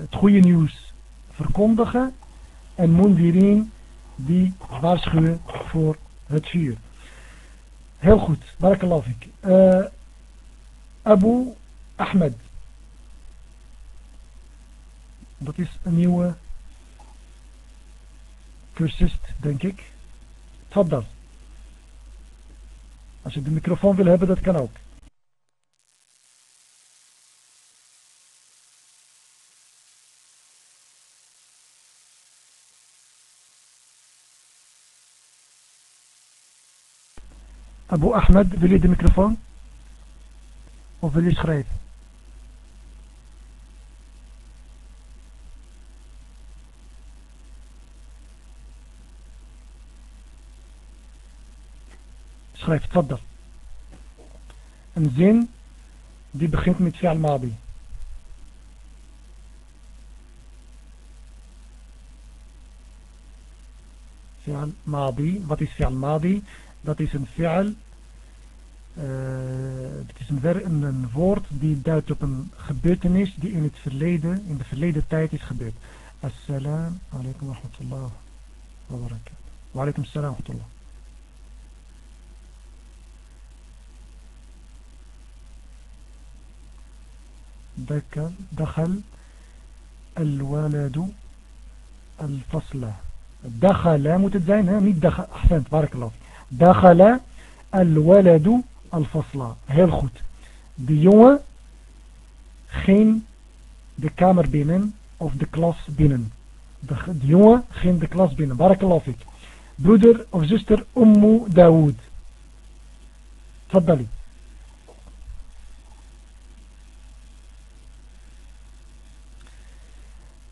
het goede nieuws verkondigen en mundirin die waarschuwen voor het vuur. Heel goed, barakallahu fik. Abu Ahmed. Dat is een nieuwe cursist, denk ik. Tfaddal. Als je de microfoon wil hebben, dat kan ook. أبو أحمد بلي دي ميكروفون وبلي شخريف schrijft tfaddal. Een zin die begint met fi'al madi. Fi'al madi. Wat is fi'al madi? Dat is een fi'al. Uh, het is een, een, een, woord die duidt op een gebeurtenis die in het verleden, in de verleden tijd is gebeurd. Assalamu alaikum wa rahmatullah wa barakatuh. Wa alaikum assalam wa rahmatullah. دخل الولد الفصل دخل متزين ها niet دخل احسنت بارك الله دخل الولد الفصل heel goed de jongen ging de kamer binnen of de klas binnen de, de jongen ging de klas binnen barakallahu fik broeder of zuster Ummu Dawood تفضلي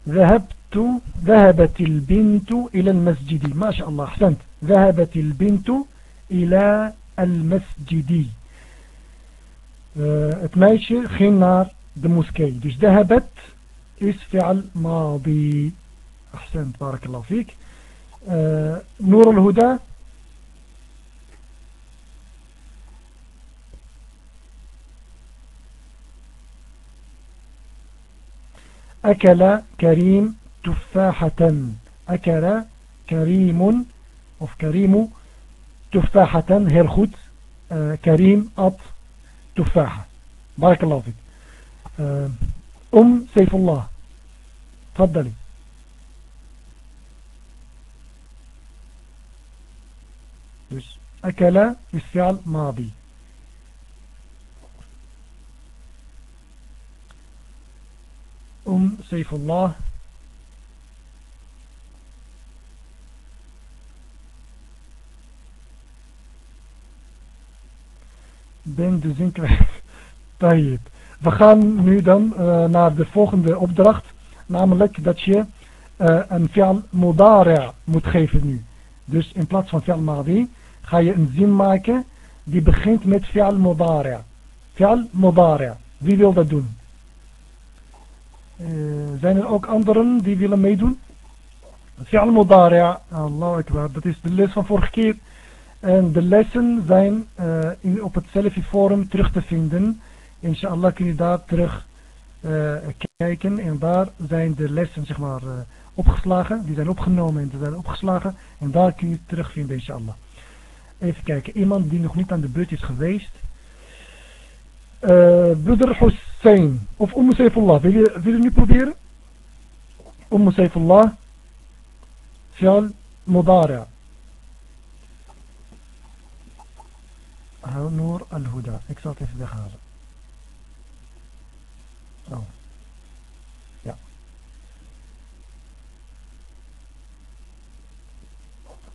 ذهبت ذهبت البنت إلى المسجد ما شاء الله أحسنت ذهبت البنت إلى المسجد ging naar de moskee. Dus ذهبت is fi'al madi. أحسنت بارك الله فيك. نور الهدى أكل كريم تفاحة. أكل كريم of كريم تفاحة. goed uh, كريم at تفاحة. بارك الله فيك. uh, أم سيف الله. تفضلي. أكل is فعل ماضي. Om Saifullah. Ben de zin kwijt. We gaan nu dan eh, naar de volgende opdracht. Namelijk dat je eh, een fi'al mudari' moet geven nu. Dus in plaats van fi'al madi ga je een zin maken die begint met fi'al mudari'. Fi'al mudari'. Wie wil dat doen? Uh, zijn er ook anderen die willen meedoen? Fi'al mudari'. Allah akbar. Dat is de les van vorige keer. En de lessen zijn uh, in, op het Salafi forum terug te vinden. Inshallah kun je daar terug uh, kijken. En daar zijn de lessen zeg maar opgeslagen. Die zijn opgenomen en die zijn opgeslagen. En daar kun je terugvinden inshallah. Even kijken, iemand die nog niet aan de beurt is geweest. Uh, broeder Hussein of Umm Saifullah, wil je, wil je nu proberen? Umm Saifullah, fi'al mudari' Noor al-Huda. Ik zal het even weghalen. Oh. Ja.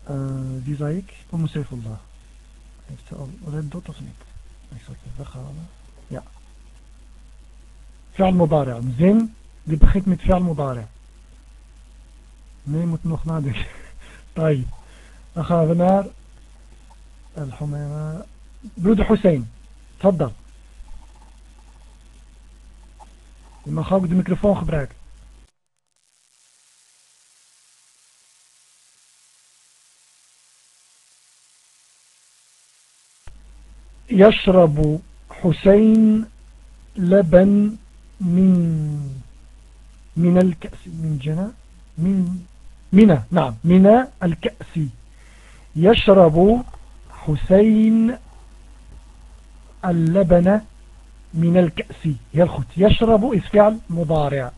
Uh, wie zei ik? Umm Saifullah. Heeft ze al red dot of niet? Ik zal het even weghalen. Ja. Fi'al mudari. Een zin die begint met fi'al mudari. Nee, moet nog nadenken. طيب. Dan gaan we naar الحميمة برود حسين تفضل Je mag ook de microfoon gebruiken. يشرب حسين لبن من من الكأس من جنا من من نعم من الكأس. يشرب حسين اللبن من الكأس. heel يشرب is فعل مضارع.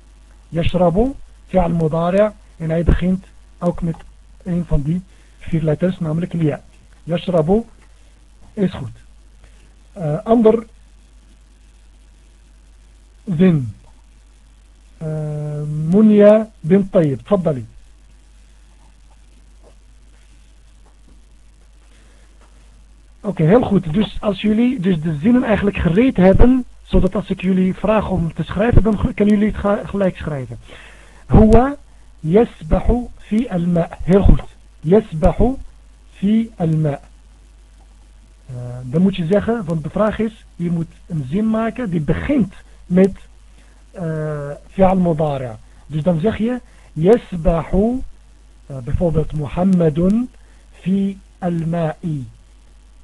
يشرب فعل مضارع en hij begint ook met een van die vier letters namelijk lia يشرب goed uh, zin uh, منيا بن طيب تفضلي Oké, heel goed. Dus als jullie dus de zinnen eigenlijk gereed hebben, zodat als ik jullie vraag om te schrijven, dan kunnen jullie het gelijk schrijven. Huwa yasbahu fi al-ma. Heel goed. Yasbahu fi al-ma. Eh, dan moet je zeggen, want de vraag is, je moet een zin maken die begint met eh, fi'al mudara. Dus dan zeg je, yasbahu, eh, bijvoorbeeld Muhammadun fi al-ma'i.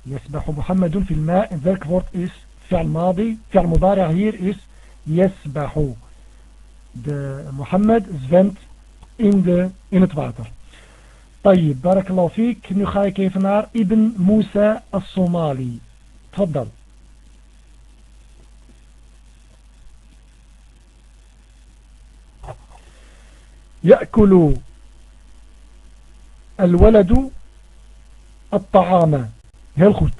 Yasbahu Muhammadun fi al-ma'i. En welk woord is fi'al madi? Mudara hier is yasbahu. De Mohammed zwemt in, de, in het water. طيب بارك الله فيك. نخاي كيف نار؟ ابن موسى الصومالي. تفضل. يأكل الولد الطعام. هل خط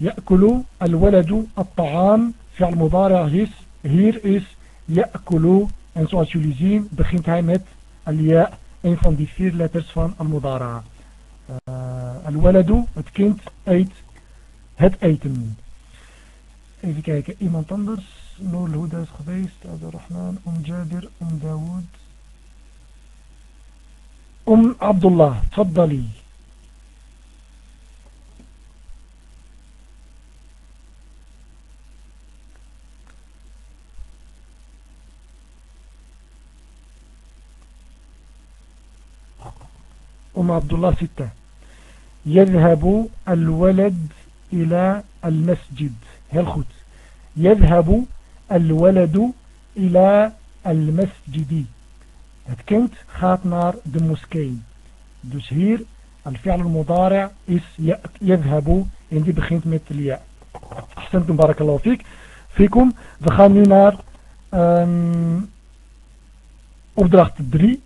يأكل الولد الطعام. في المضارع هيس هير إس. يأكل انسو اتشوليزين بخينت هاي مت الياء. Een van die vier letters van al-mudara. Uh, al-waladu, het kind, eet het eten. Even kijken, iemand anders. Noor Huda is geweest. Abdurrahman, Om Jabir, Om Dawood. Om Abdullah, tfaddali. أم عبد الله ستة. يذهب الولد إلى المسجد. heel goed يذهب الولد إلى المسجد. Het kind gaat naar de moskee dus hier الفعل المضارع is يذهب en die begint met أحسنتم بارك الله فيك فيكم we gaan nu naar um, opdracht 3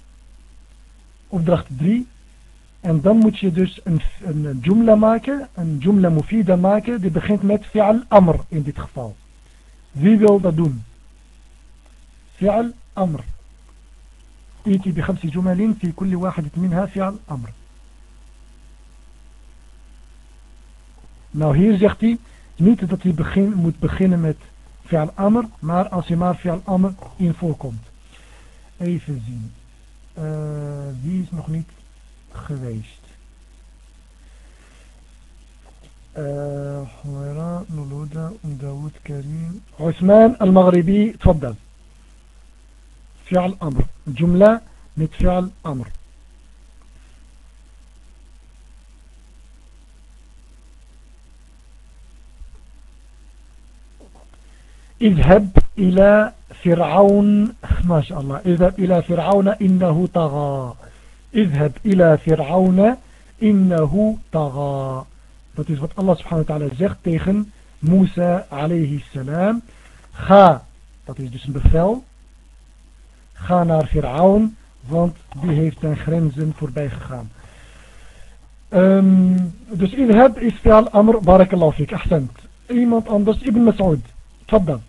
opdracht 3 En dan moet je dus een, een jumla maken, een jumla mufida maken, die begint met fi'al amr in dit geval. Wie wil dat doen? Fi'al amr. إيتي بخمس جمل في كل واحدة منها فعل أمر Nou hier zegt hij niet dat hij begin, moet beginnen met fi'al amr, maar als hij maar fi'al amr in voorkomt. Even zien. Uh, wie is nog niet geweest. حويراء نلودة داود كريم عثمان المغربي تفضل فعل أمر جملة من فعل أمر اذهب إلى فرعون ما شاء الله اذهب إلى فرعون إنه طغى. اذهب الى فرعون انه طغى Dat is wat Allah subhanahu wa ta'ala zegt tegen Musa alayhi salam. Ga, dat is dus een bevel. Ga naar Fir'aun, want die heeft zijn grenzen voorbij gegaan. Um, dus in is fi'al amr barakallahu fik. Iemand anders, Ibn Mas'ud. tabdan.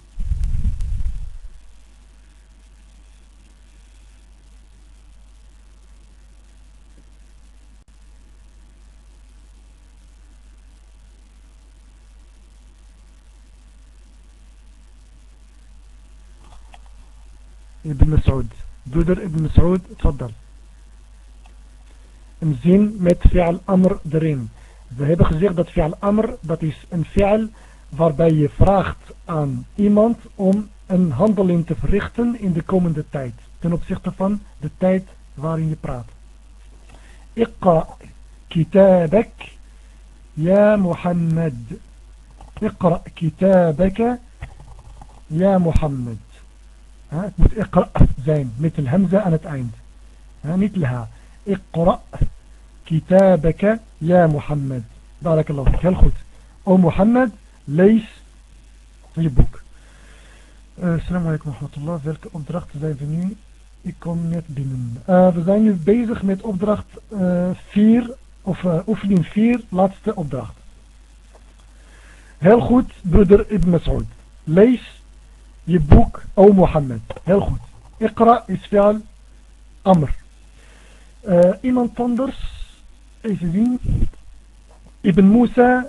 ابن مسعود دودر ابن مسعود تفضل een zin met fi'al amr erin. We hebben gezegd dat fi'al amr, dat is een fi'al waarbij je vraagt aan iemand om een handeling te verrichten in de komende tijd. Ten opzichte van de tijd waarin je praat. Iqra kitabak ya Muhammad. Iqra kitabaka ya Muhammad. اقرأ زين مثل همزة أنا عند. ها مثلها. اقرأ كتابك يا محمد. بارك الله فيك. الخد أو محمد ليس في بوك أه، السلام عليكم ورحمة الله. ذلك أمدرخت زين في نين Ik kom net binnen. Uh, we zijn nu bezig met opdracht أه، 4, uh, of uh, oefening 4, laatste opdracht. Heel goed, broeder يبوك أو محمد. يا خد اقرأ اسفعل أمر. آه، إيمان طندرس إيزين ابن موسى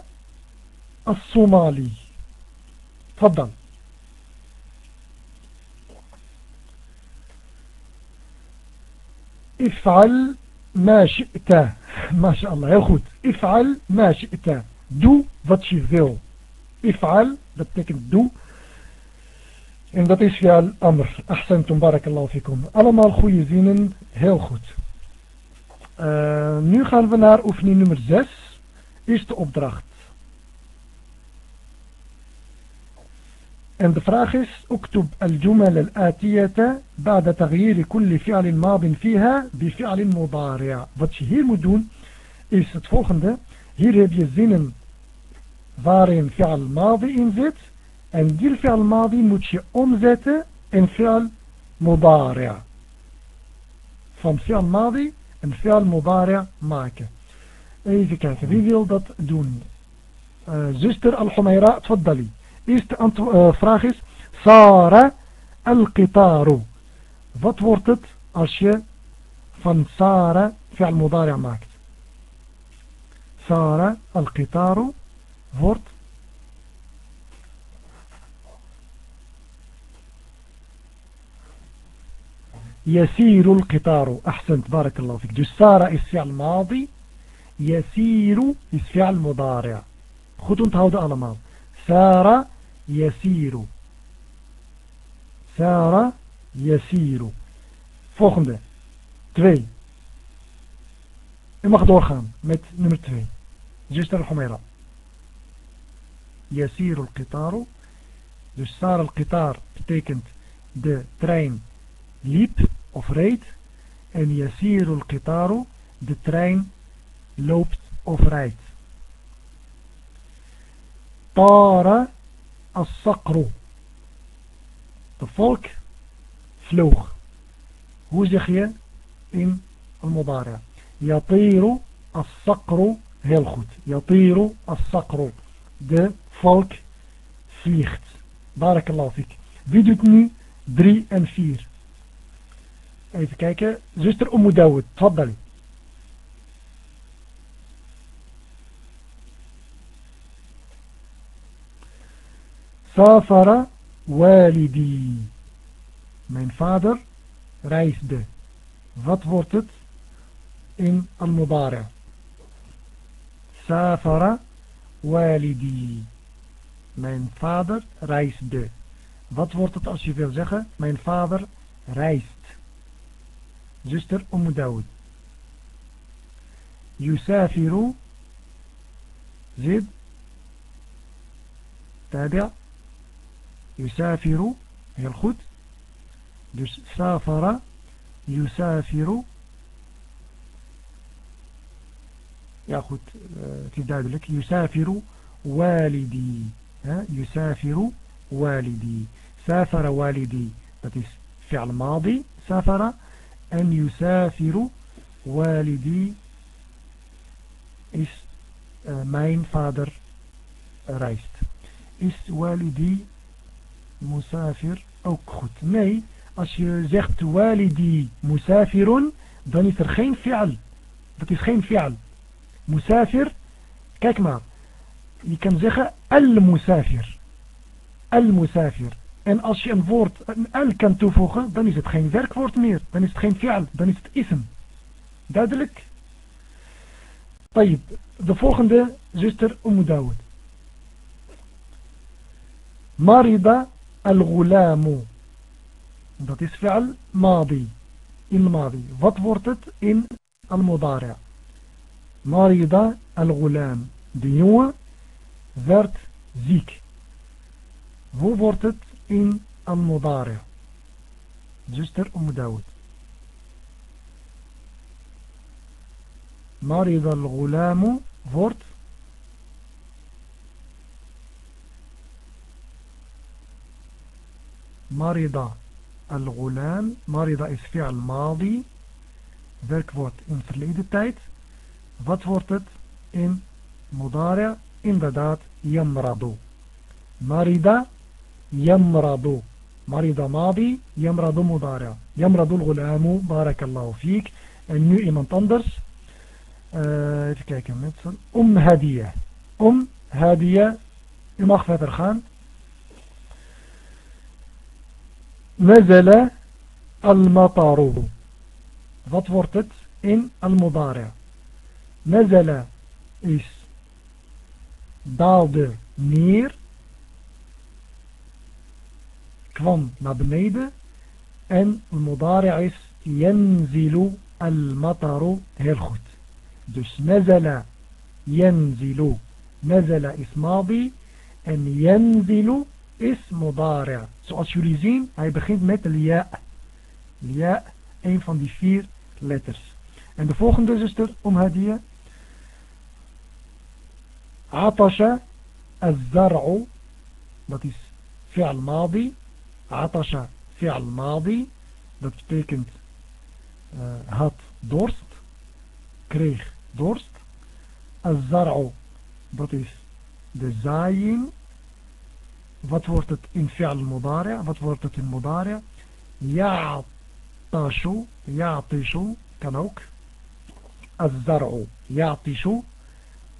الصومالي. تفضل. افعل ما شئت. ما شاء الله. يا خود افعل ما شئت. دو what you will. افعل بتكن دو en dat is ja al-amr ahsantum barakallahu fikum allemaal goede zinnen heel goed Uh, nu gaan we naar oefening nummer 6. Eerste opdracht. En de vraag is, اكتب الجمل الآتية بعد تغيير كل فعل ماض فيها بفعل مضارع. Wat je hier moet doen is het volgende. Hier heb je zinnen waarin fi'al madi in zit. En die fi'al madi moet je omzetten in fi'al mudari'. Van fi'al madi een fi'al mudari' maken. Even kijken, wie wil dat doen? Uh, zuster Al-Humayra, tfaddali. Eerste uh, vraag is, Sara al-qitaru. Wat wordt het als je van Sara fi'al mudari' maakt? Sara al-qitaru wordt يسير القطار. أحسن تبارك الله فيك. جسارة إسفع الماضي يسير إسفع المضارع خطون تهود ألمان سارة يسير. سارة يسير. فوقنا تري إما خدور خان مت نمر تري جسر الحميرة. يسير القطار. جسار القطار. بتكنت ده ترينت liep of reed. En yasirul qitaru, de trein loopt of rijdt. Tara as-saqru. De volk vloog. Hoe zeg je in al-mudari? Yatiru as-saqru. Heel goed. Yatiru as-saqru. De volk vliegt. Barakallahu fik. Wie doet nu 3 en 4? Even kijken. Zuster Ummu Dawud, tfaddali. Safara walidi. Mijn vader reisde. Wat wordt het in al-Mubara? Safara walidi. Mijn vader reisde. Wat wordt het als je wil zeggen? Mijn vader reist. زستر أم داود. يسافر زيد تابع. يسافر هي الخد سافر يسافر. ياخد تداد آه، لك؟ يسافر والدي. ها؟ يسافر والدي. سافر والدي. فعل ماضي. سافر أن يسافر والدي إس ماين فادر رايست إس والدي مسافر أو كخوت ناي أشي زيخت والدي مسافر دوني ترخين فعل dat is فعل مسافر Musafir. Kijk maar. Je المسافر zeggen. En als je een woord, een el kan toevoegen, dan is het geen werkwoord meer. Dan is het geen fi'al, dan is het ism. Duidelijk? Tayyip, de volgende zuster Umm Marida al-ghulamu. Dat is fi'al madi. In madi. Wat wordt het in al-mudari'a? Marida al-ghulam. De jongen werd ziek. Hoe wordt het in al-mudari'? Zuster Umm Dawud. مرض الغلام wordt مرض الغلام مرض is فعل ماضي werkwoord in verleden tijd wat wordt het in mudari inderdaad yamradu يمرض مريض ماضي يمرض مضارع. يمرض الغلام بارك الله فيك. النيو إيمان تندرس أم هدية أم هدية يمخفى ترخان نزل المطار. Wat wordt het in Al-Mudari'a? نير Kwam naar beneden. En al-mudari is yanzilu al-mataru. Heel goed. Dus nazala yanzilu. Nazala is madi en yanzilu is mudari'. Zoals jullie zien, hij begint met lia. Lia, een van die vier letters. En de volgende zuster, om hadiya. Atasha az-zar'u. Dat is fi'al madi. Atasha fi'al madi. Dat betekent uh, had dorst. Kreeg dorst. Az-zar'u, dat is de zaaiing. Wat wordt het in fi'al mudari'? Wat wordt het in mudari'? Ya'tashu, ya'tishu, kan ook. Az-zar'u, ya'tishu,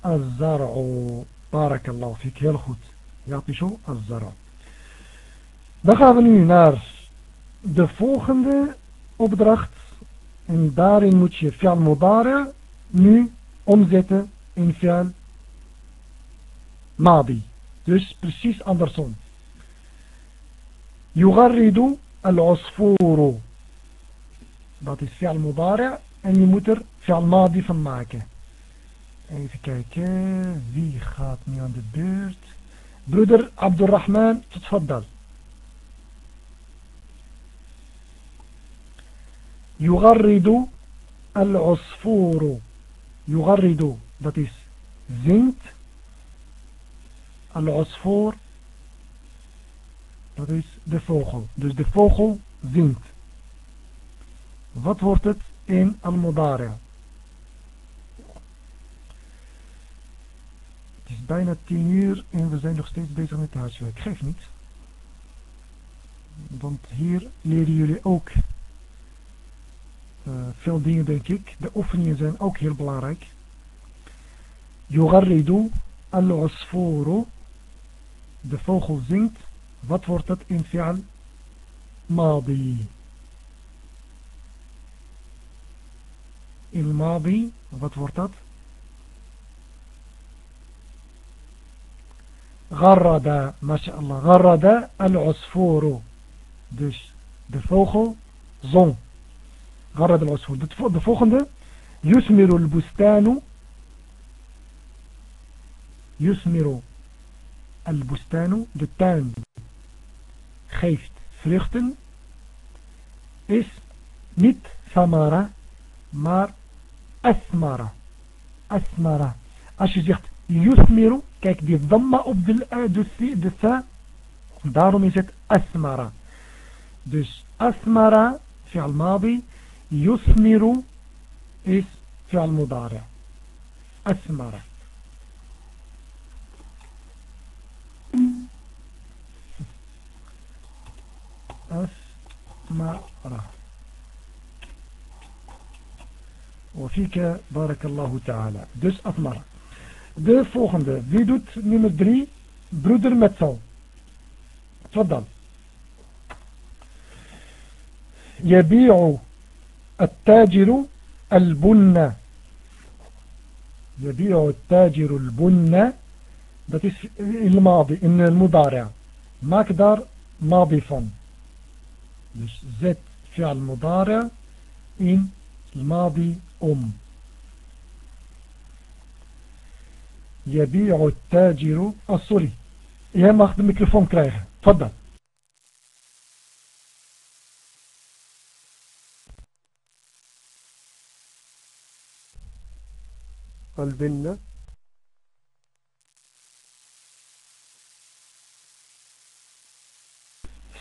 az-zar'u. Barakallahu fik, heel goed. Ya'tishu, az-zar'u. Dan gaan we nu naar de volgende opdracht. En daarin moet je fi'al mudari' nu omzetten in fi'al madi. Dus precies andersom. Yugarridu al-usfuru. Dat is fi'al mudari' en je moet er fi'al madi van maken. Even kijken, wie gaat nu aan de beurt? Broeder Abdurrahman, tfaddal. Yugarridu al-usfuru. Yugarridu, dat is zingt. Al-usfur, dat is de vogel. Dus de vogel zingt. Wat wordt het in al-mudari'? Het is bijna tien uur en we zijn nog steeds bezig met huiswerk. Geef niet. Want hier leren jullie ook veel dingen denk ik. De oefeningen zijn ook heel belangrijk. Yugarridu al-usfuru. De vogel zingt. Wat wordt het in fi'al? Madi. Madi. Wat wordt dat? Garrada. MashaAllah. Garrada al-usfuru. Dus de vogel zong. غرد العصفور de volgende يثمر البستان يثمر البستان de tuin geeft vruchten is niet samara maar asmara asmara. Als je zegt yusmiru, kijk die dhamma op de, uh, de, de sa, daarom is het asmara. Dus asmara, fi'al madi, يثمر اسم فعل مضارع أثمر. أثمر. وفيك بارك الله تعالى. دوس أثمر. دي فوخند دي دوت نمو دري. برودر متسو تفضل. يبيعو. التاجر البن. يبيع التاجر البن. ده الماضي إن المضارع. مقدر ماضي فن مش زد فعل مضارع إن الماضي أم. يبيع التاجر آه، اصلي يا ماخذ الميكروفون كرايح تفضل. البنة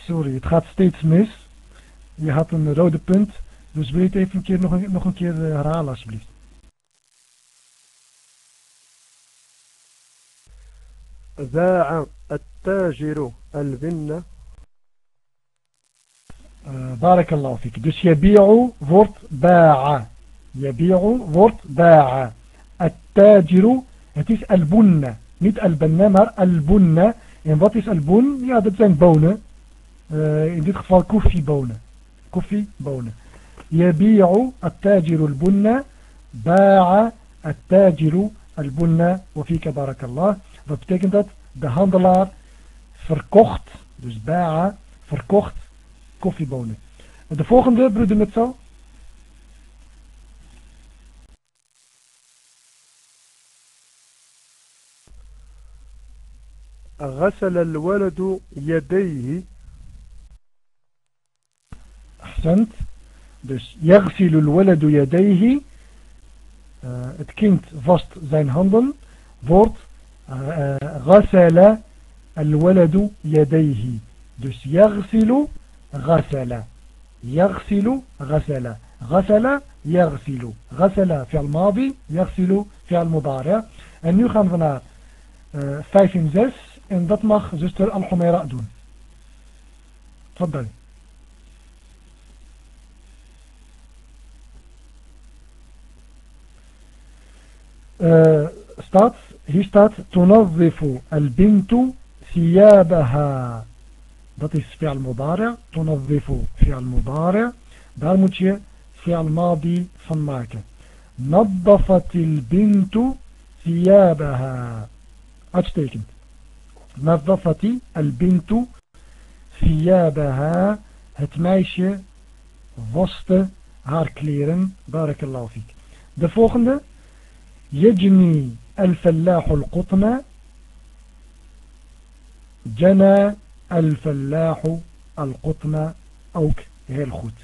Sorry, het gaat steeds mis. Je had een rode punt. Dus wil je het even een keer, nog, een, nog een keer eh, herhalen alsjeblieft. باع التاجر البنة بارك الله فيك dus يبيع wordt باع يبيع wordt باع التاجر het is البنة niet البنة maar البنة en wat is البن ja dat zijn bonen uh, in dit geval koffiebonen كوفي يبيع التاجر البنة باع التاجر البنة وفيك بارك الله wat betekent dat de handelaar verkocht dus ba'a verkocht koffiebonen de volgende broeder met غسل الولد يديه. أحسنت. Dus يغسل الولد يديه. uh, het kind vast zijn wordt uh, غسل الولد يديه. Dus يغسل غسل. يغسل غسل. غسل يغسل. غسل في الماضي يغسل في المضارع. En nu gaan we naar uh, 5 en 6 en dat mag zuster Al-Humaira doen تفضل uh, staat, hier staat tunazzifu al-bintu thiyabaha. Dat is fi'al mudari. Tunazzifu fi'al mudari. Daar moet je fi'al madi van maken. نظفت البنت ثيابها uitstekend نظفت البنت ثيابها het meisje waste haar kleren barakallahu fiek de volgende يجني الفلاح القطن جنى الفلاح القطن ook heel goed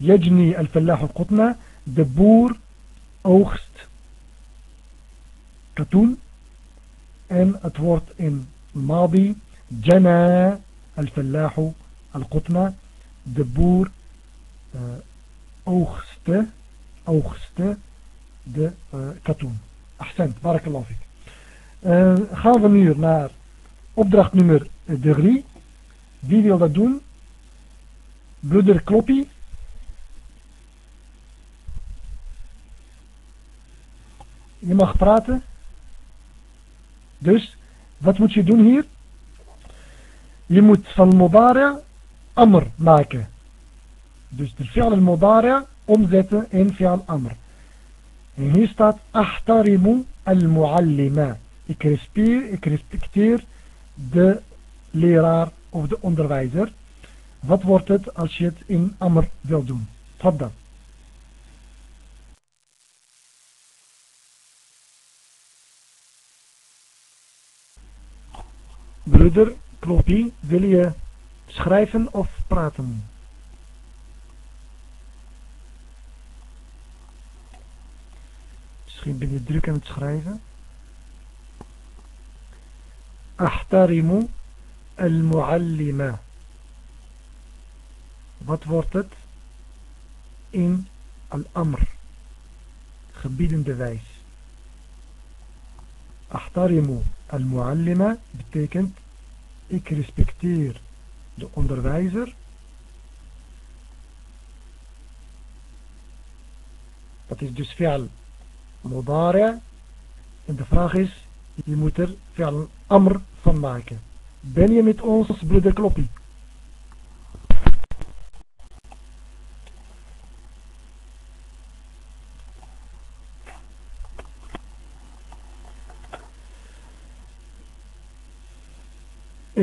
يجني الفلاح القطن de boer oogst katoen en het wordt in madi جنى الفلاح القطن de boer uh, oogste oogste de uh, katoen. Ahsend, barakallahu fik. Uh, gaan we nu naar opdracht nummer 3. Wie wil dat doen? Broeder Kloppie. Je mag praten. Dus, wat moet je doen hier? Je moet van Mudara Amr maken. Dus de fi'al al-Mudara omzetten in fi'al Amr. En hier staat ahtarimu al-muallima. Ik respecteer, ik respecteer de leraar of de onderwijzer. Wat wordt het als je het in Amr wil doen? Wat dan? Broeder, Kloppie, wil je schrijven of praten? Misschien ben je druk aan het schrijven. Ahtarimu al-muallima. Wat wordt het? In al-amr. Gebiedende wijs. Ahtarimu al-muallima betekent ik respecteer de onderwijzer. Dat is dus fi'al mudari. En de vraag is, je moet er fi'al amr van maken. Ben je met ons, broeder Kloppie?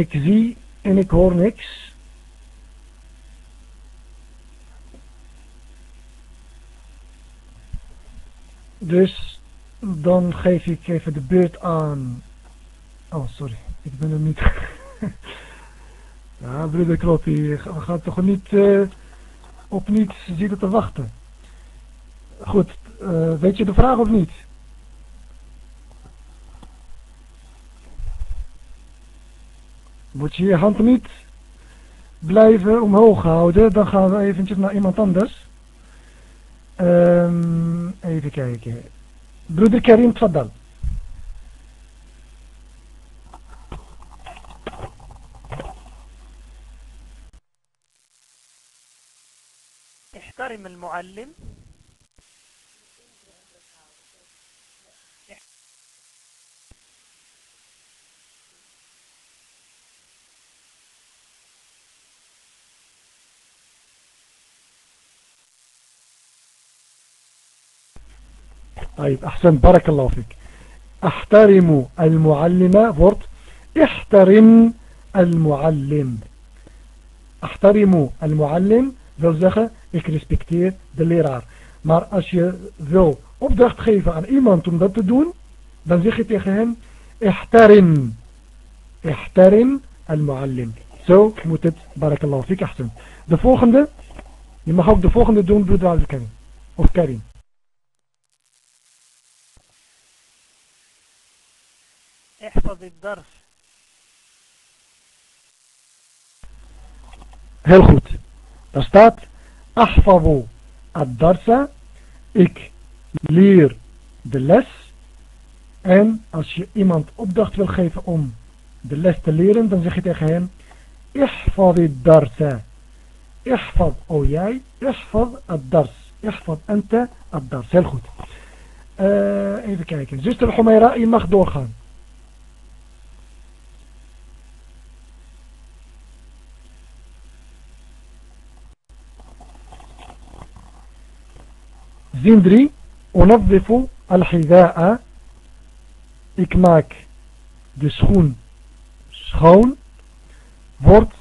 Ik zie en ik hoor niks. Dus dan geef ik even de beurt aan. Oh, sorry. Ik ben er niet. ja, broeder Kloppie, we gaan toch niet uh, op niets zitten te wachten. Goed, uh, weet je de vraag of niet? Moet je je hand niet blijven omhoog houden. Dan gaan we eventjes naar iemand anders. Um, even kijken. Broeder Karim, tfaddal. احترم المعلم طيب أحسن بارك الله فيك احترم المعلم wordt احترم المعلم احترم المعلم wil zeggen ik respecteer de leraar maar als je wil opdracht geven aan iemand om dat te doen dan zeg je tegen hem احترم احترم المعلم zo moet het barakallahu fik ahsan de volgende je mag ook de volgende doen broeder Karim of Karim احفظ الدرس Heel goed. Daar staat Ahfavu ad-darsa. Ik leer de les. En als je iemand opdracht wil geven om de les te leren, dan zeg je tegen hem Ihfad ad-darsa. Ihfad, o jij, Ihfad ad-dars. Ihfad anta ad-dars. Heel goed. Uh, even kijken. Zuster Humaira, je mag doorgaan. 3. Unaddifu al-hida'a. Ik maak de schoen schoon. Wordt.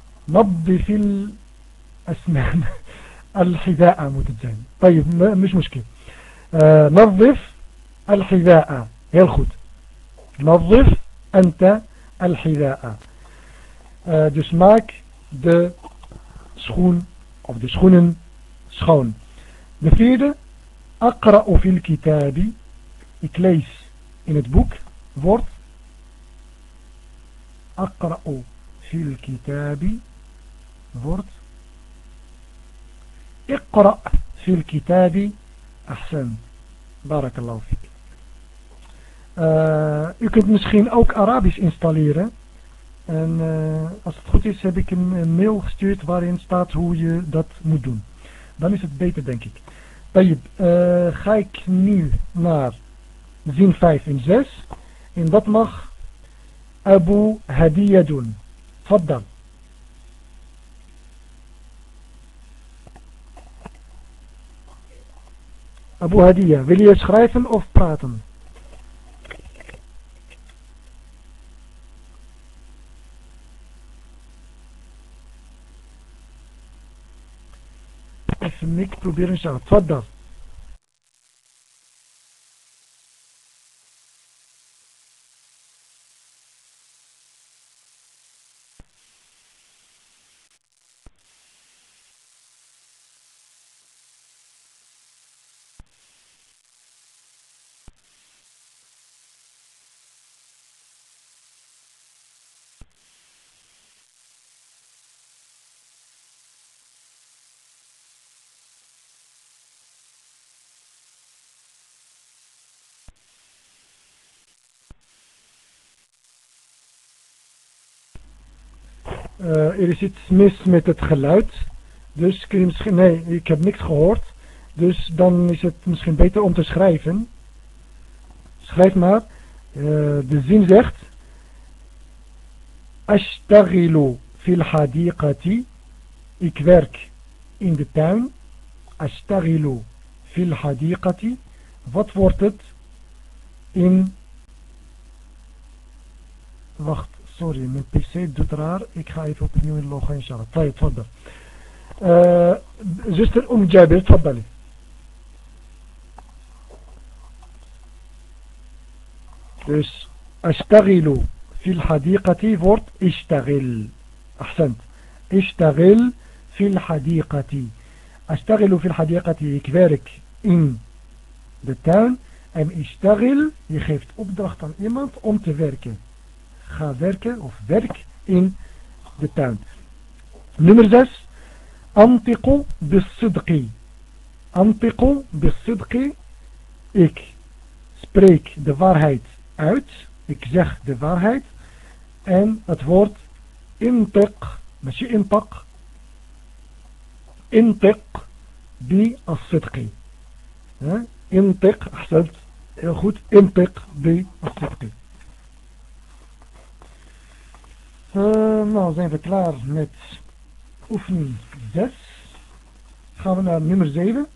Al-hida'a moet het zijn. طيب مش مشكلة. نظف الحذاء. Heel goed. نظف أنت الحذاء. dus maak de schoen of de schoenen schoon. De vierde Akra'u fil kitabi. Ik lees in het boek. Wordt. Akra'u fil kitabi. Wordt. Ikra' fil kitabi. Ahsan. Barakallahu fik. U kunt misschien ook Arabisch installeren. En uh, als het goed is heb ik een, een mail gestuurd waarin staat hoe je dat moet doen. Dan is het beter denk ik. طيب uh, ga ik nu naar zin 5 en 6 en dat mag Abu Hadiya doen. Faddal. Abu Hadiya, wil je schrijven of praten? أسميك تو بيرنشتاين تفضل. Eh, er is iets mis met het geluid. Dus kun je misschien, nee, ik heb niks gehoord. Dus dan is het misschien beter om te schrijven. Schrijf maar. Eh, de zin zegt. "Astagilu fil hadiqati. Ik werk in de tuin. Astagilu fil hadiqati. Wat wordt het in... Wacht. Mijn pc doet raar. Ik ga even opnieuw inloggen, inshallah. طيب, تفضل. Uh, zuster Om Jabir, تفضلي. Dus, أشتغل في الحديقة wordt اشتغل. أحسنت. اشتغل في الحديقة. أشتغل في الحديقة. Ik werk in de tuin. Ishtagil, je geeft opdracht aan iemand om. ga werken of werk in de tuin. Nummer 6. Antiqo bisidqi. Antiqo bisidqi. Ik spreek de waarheid uit. Ik zeg de waarheid. En het woord intiq. Misschien je inpak. Intiq bi asidqi. Intiq, heel goed. Intiq bi asidqi. uh, nou zijn we klaar met oefening 6 gaan we naar nummer 7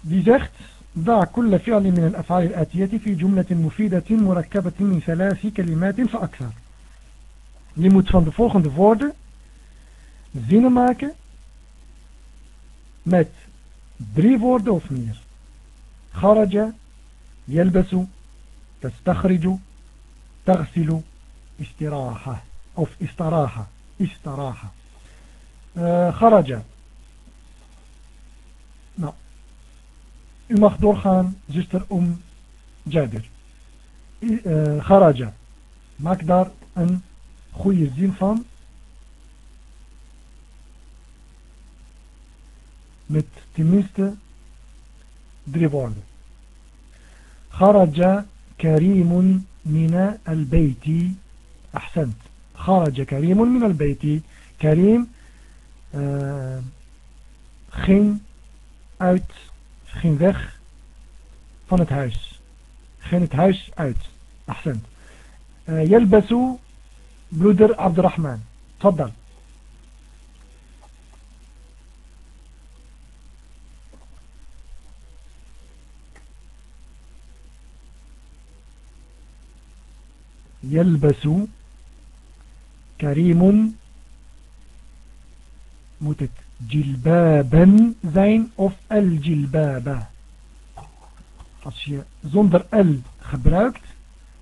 die zegt ضع كل فعل من الأفعال الآتية في جملة مفيدة مركبة من ثلاث كلمات فأكثر Je moet van de volgende woorden zinnen maken met drie woorden of meer. Kharaja, yelbasu, tastakhriju, استراحة أو في استراحة. استراحة آه، خرج. نعم. المخدور خان جستر أم جادر آه، خرج. مقدر أن خوي الزين فان مت تميست دريبورد خرج كريم من البيت. أحسنت. خرج كريم من البيت. كريم uh, ging uit ging weg van het huis ging het huis uit أحسنت. uh, يلبس برودر عبد الرحمن. تفضل. يلبس كريم moet het jilbaben zijn of al-jilbaba. Als je zonder l gebruikt,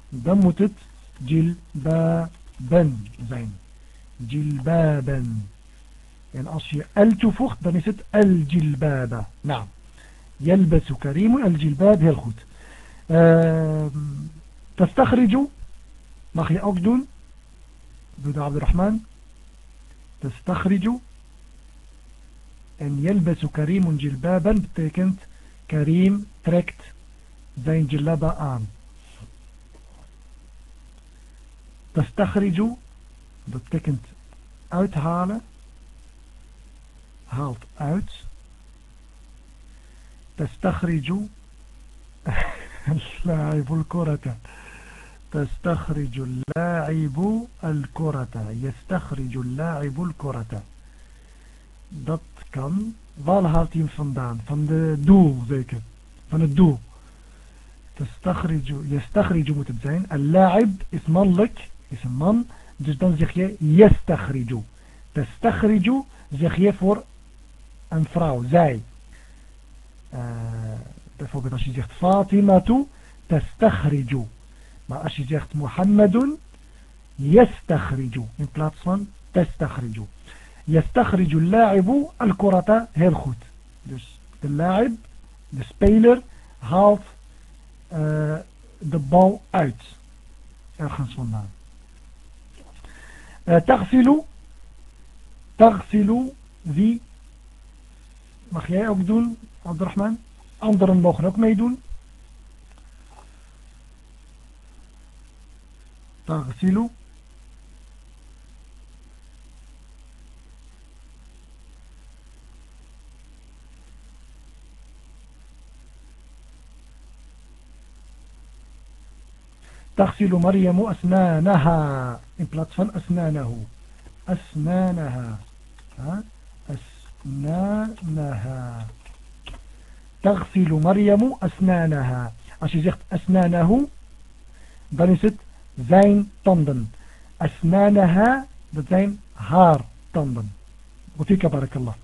dan moet het jilbaben zijn. Jilbaben. En als je l toevoegt, dan is het al-jilbaba. Nou, يلبس كريم الجلباب heel goed. Uh, تستخرج mag je ook doen. دودة عبد الرحمن تستخرج أن يلبس كريم جلبابا بتكنت كريم تركت زين جلابا آم تستخرج بتكنت أوتهالة هالت أوت تستخرج لاعب الكرة تستخرج اللاعب الكرة يستخرج اللاعب الكرة dat kan waar haalt hij hem vandaan van de doel zeker van het doel تستخرج يستخرج moet het zijn اللاعب is mannelijk is een man dus dan zeg je يستخرج تستخرج zeg je voor een vrouw zij uh, bijvoorbeeld als je zegt Fatimatu تستخرج maar als je zegt Mohammedun, yastakhriju in plaats van tastakhriju. Yastakhriju al-la'ibu al-kurata heel goed. Dus de la'ib, de speler, haalt uh, de bal uit. Ergens vandaan. Uh, taghsilu. Taghsilu, wie? Mag jij ook doen, Abdurrahman? Anderen mogen ook meedoen. تغسل تغسل مريم أسنانها. In plaats أسنانه. أسنانها. أسنانها. تغسل مريم أسنانها. Ah, أشي زيخت أسنانه. Dan zijn tanden أسنانها dat zijn haar tanden وفيك بارك الله.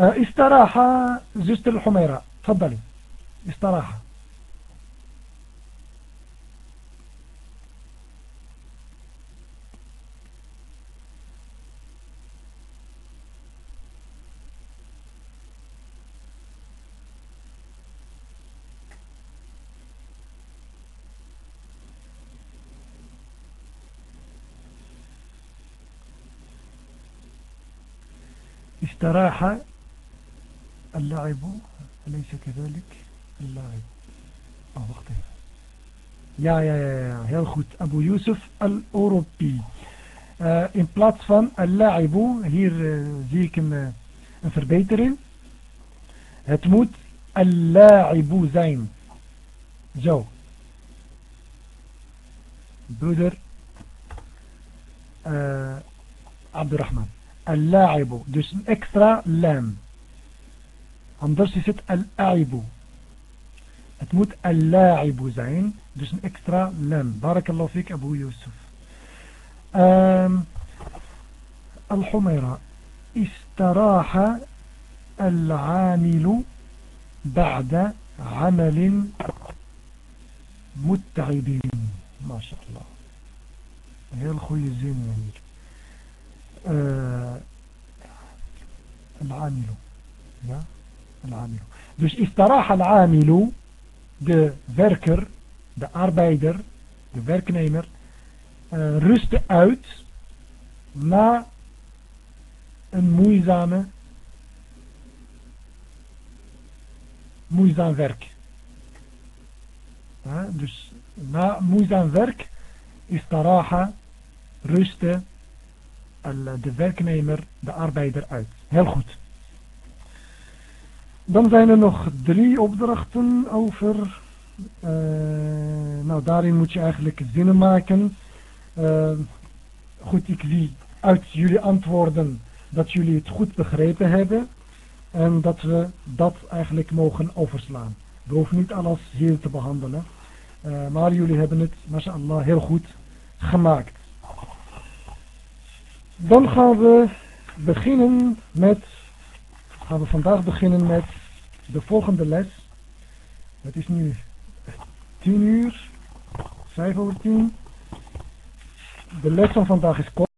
استراحة زوجة الحميرة. تفضلي. استراحة. استراح اللاعب أليس كذلك؟ اللاعب أو آه، يا يا يا يا هيل خود أبو يوسف الأوروبي. uh, in plaats van اللعب هير زي كم verbeteren het moet اللاعب زين. جو. برودر uh, آه، عبد الرحمن. اللاعب. دوس اكسترا لام اندرس ست الاعب تموت اللاعب زين. دوس اكسترا لام بارك الله فيك أبو يوسف. أم الحميرة. استراح العامل بعد عمل متعبين ما شاء الله. هي الخوي الزين يعني. العامل ja العامل dus istaraha al-amilu de werker de arbeider de werknemer uh, rustte uit na een moeizame moeizaam werk ja, dus na moeizaam werk istaraha rustte de werknemer, de arbeider uit. Heel goed. Dan zijn er nog drie opdrachten over. Uh, nou, daarin moet je eigenlijk zinnen maken. Uh, goed, ik zie uit jullie antwoorden dat jullie het goed begrepen hebben. En dat we dat eigenlijk mogen overslaan. We hoeven niet alles hier te behandelen. Maar jullie hebben het, mashallah, heel goed gemaakt. Dan gaan we beginnen met, gaan we vandaag beginnen met de volgende les. Het is nu 10 uur, 5 over 10. De les van vandaag is kort.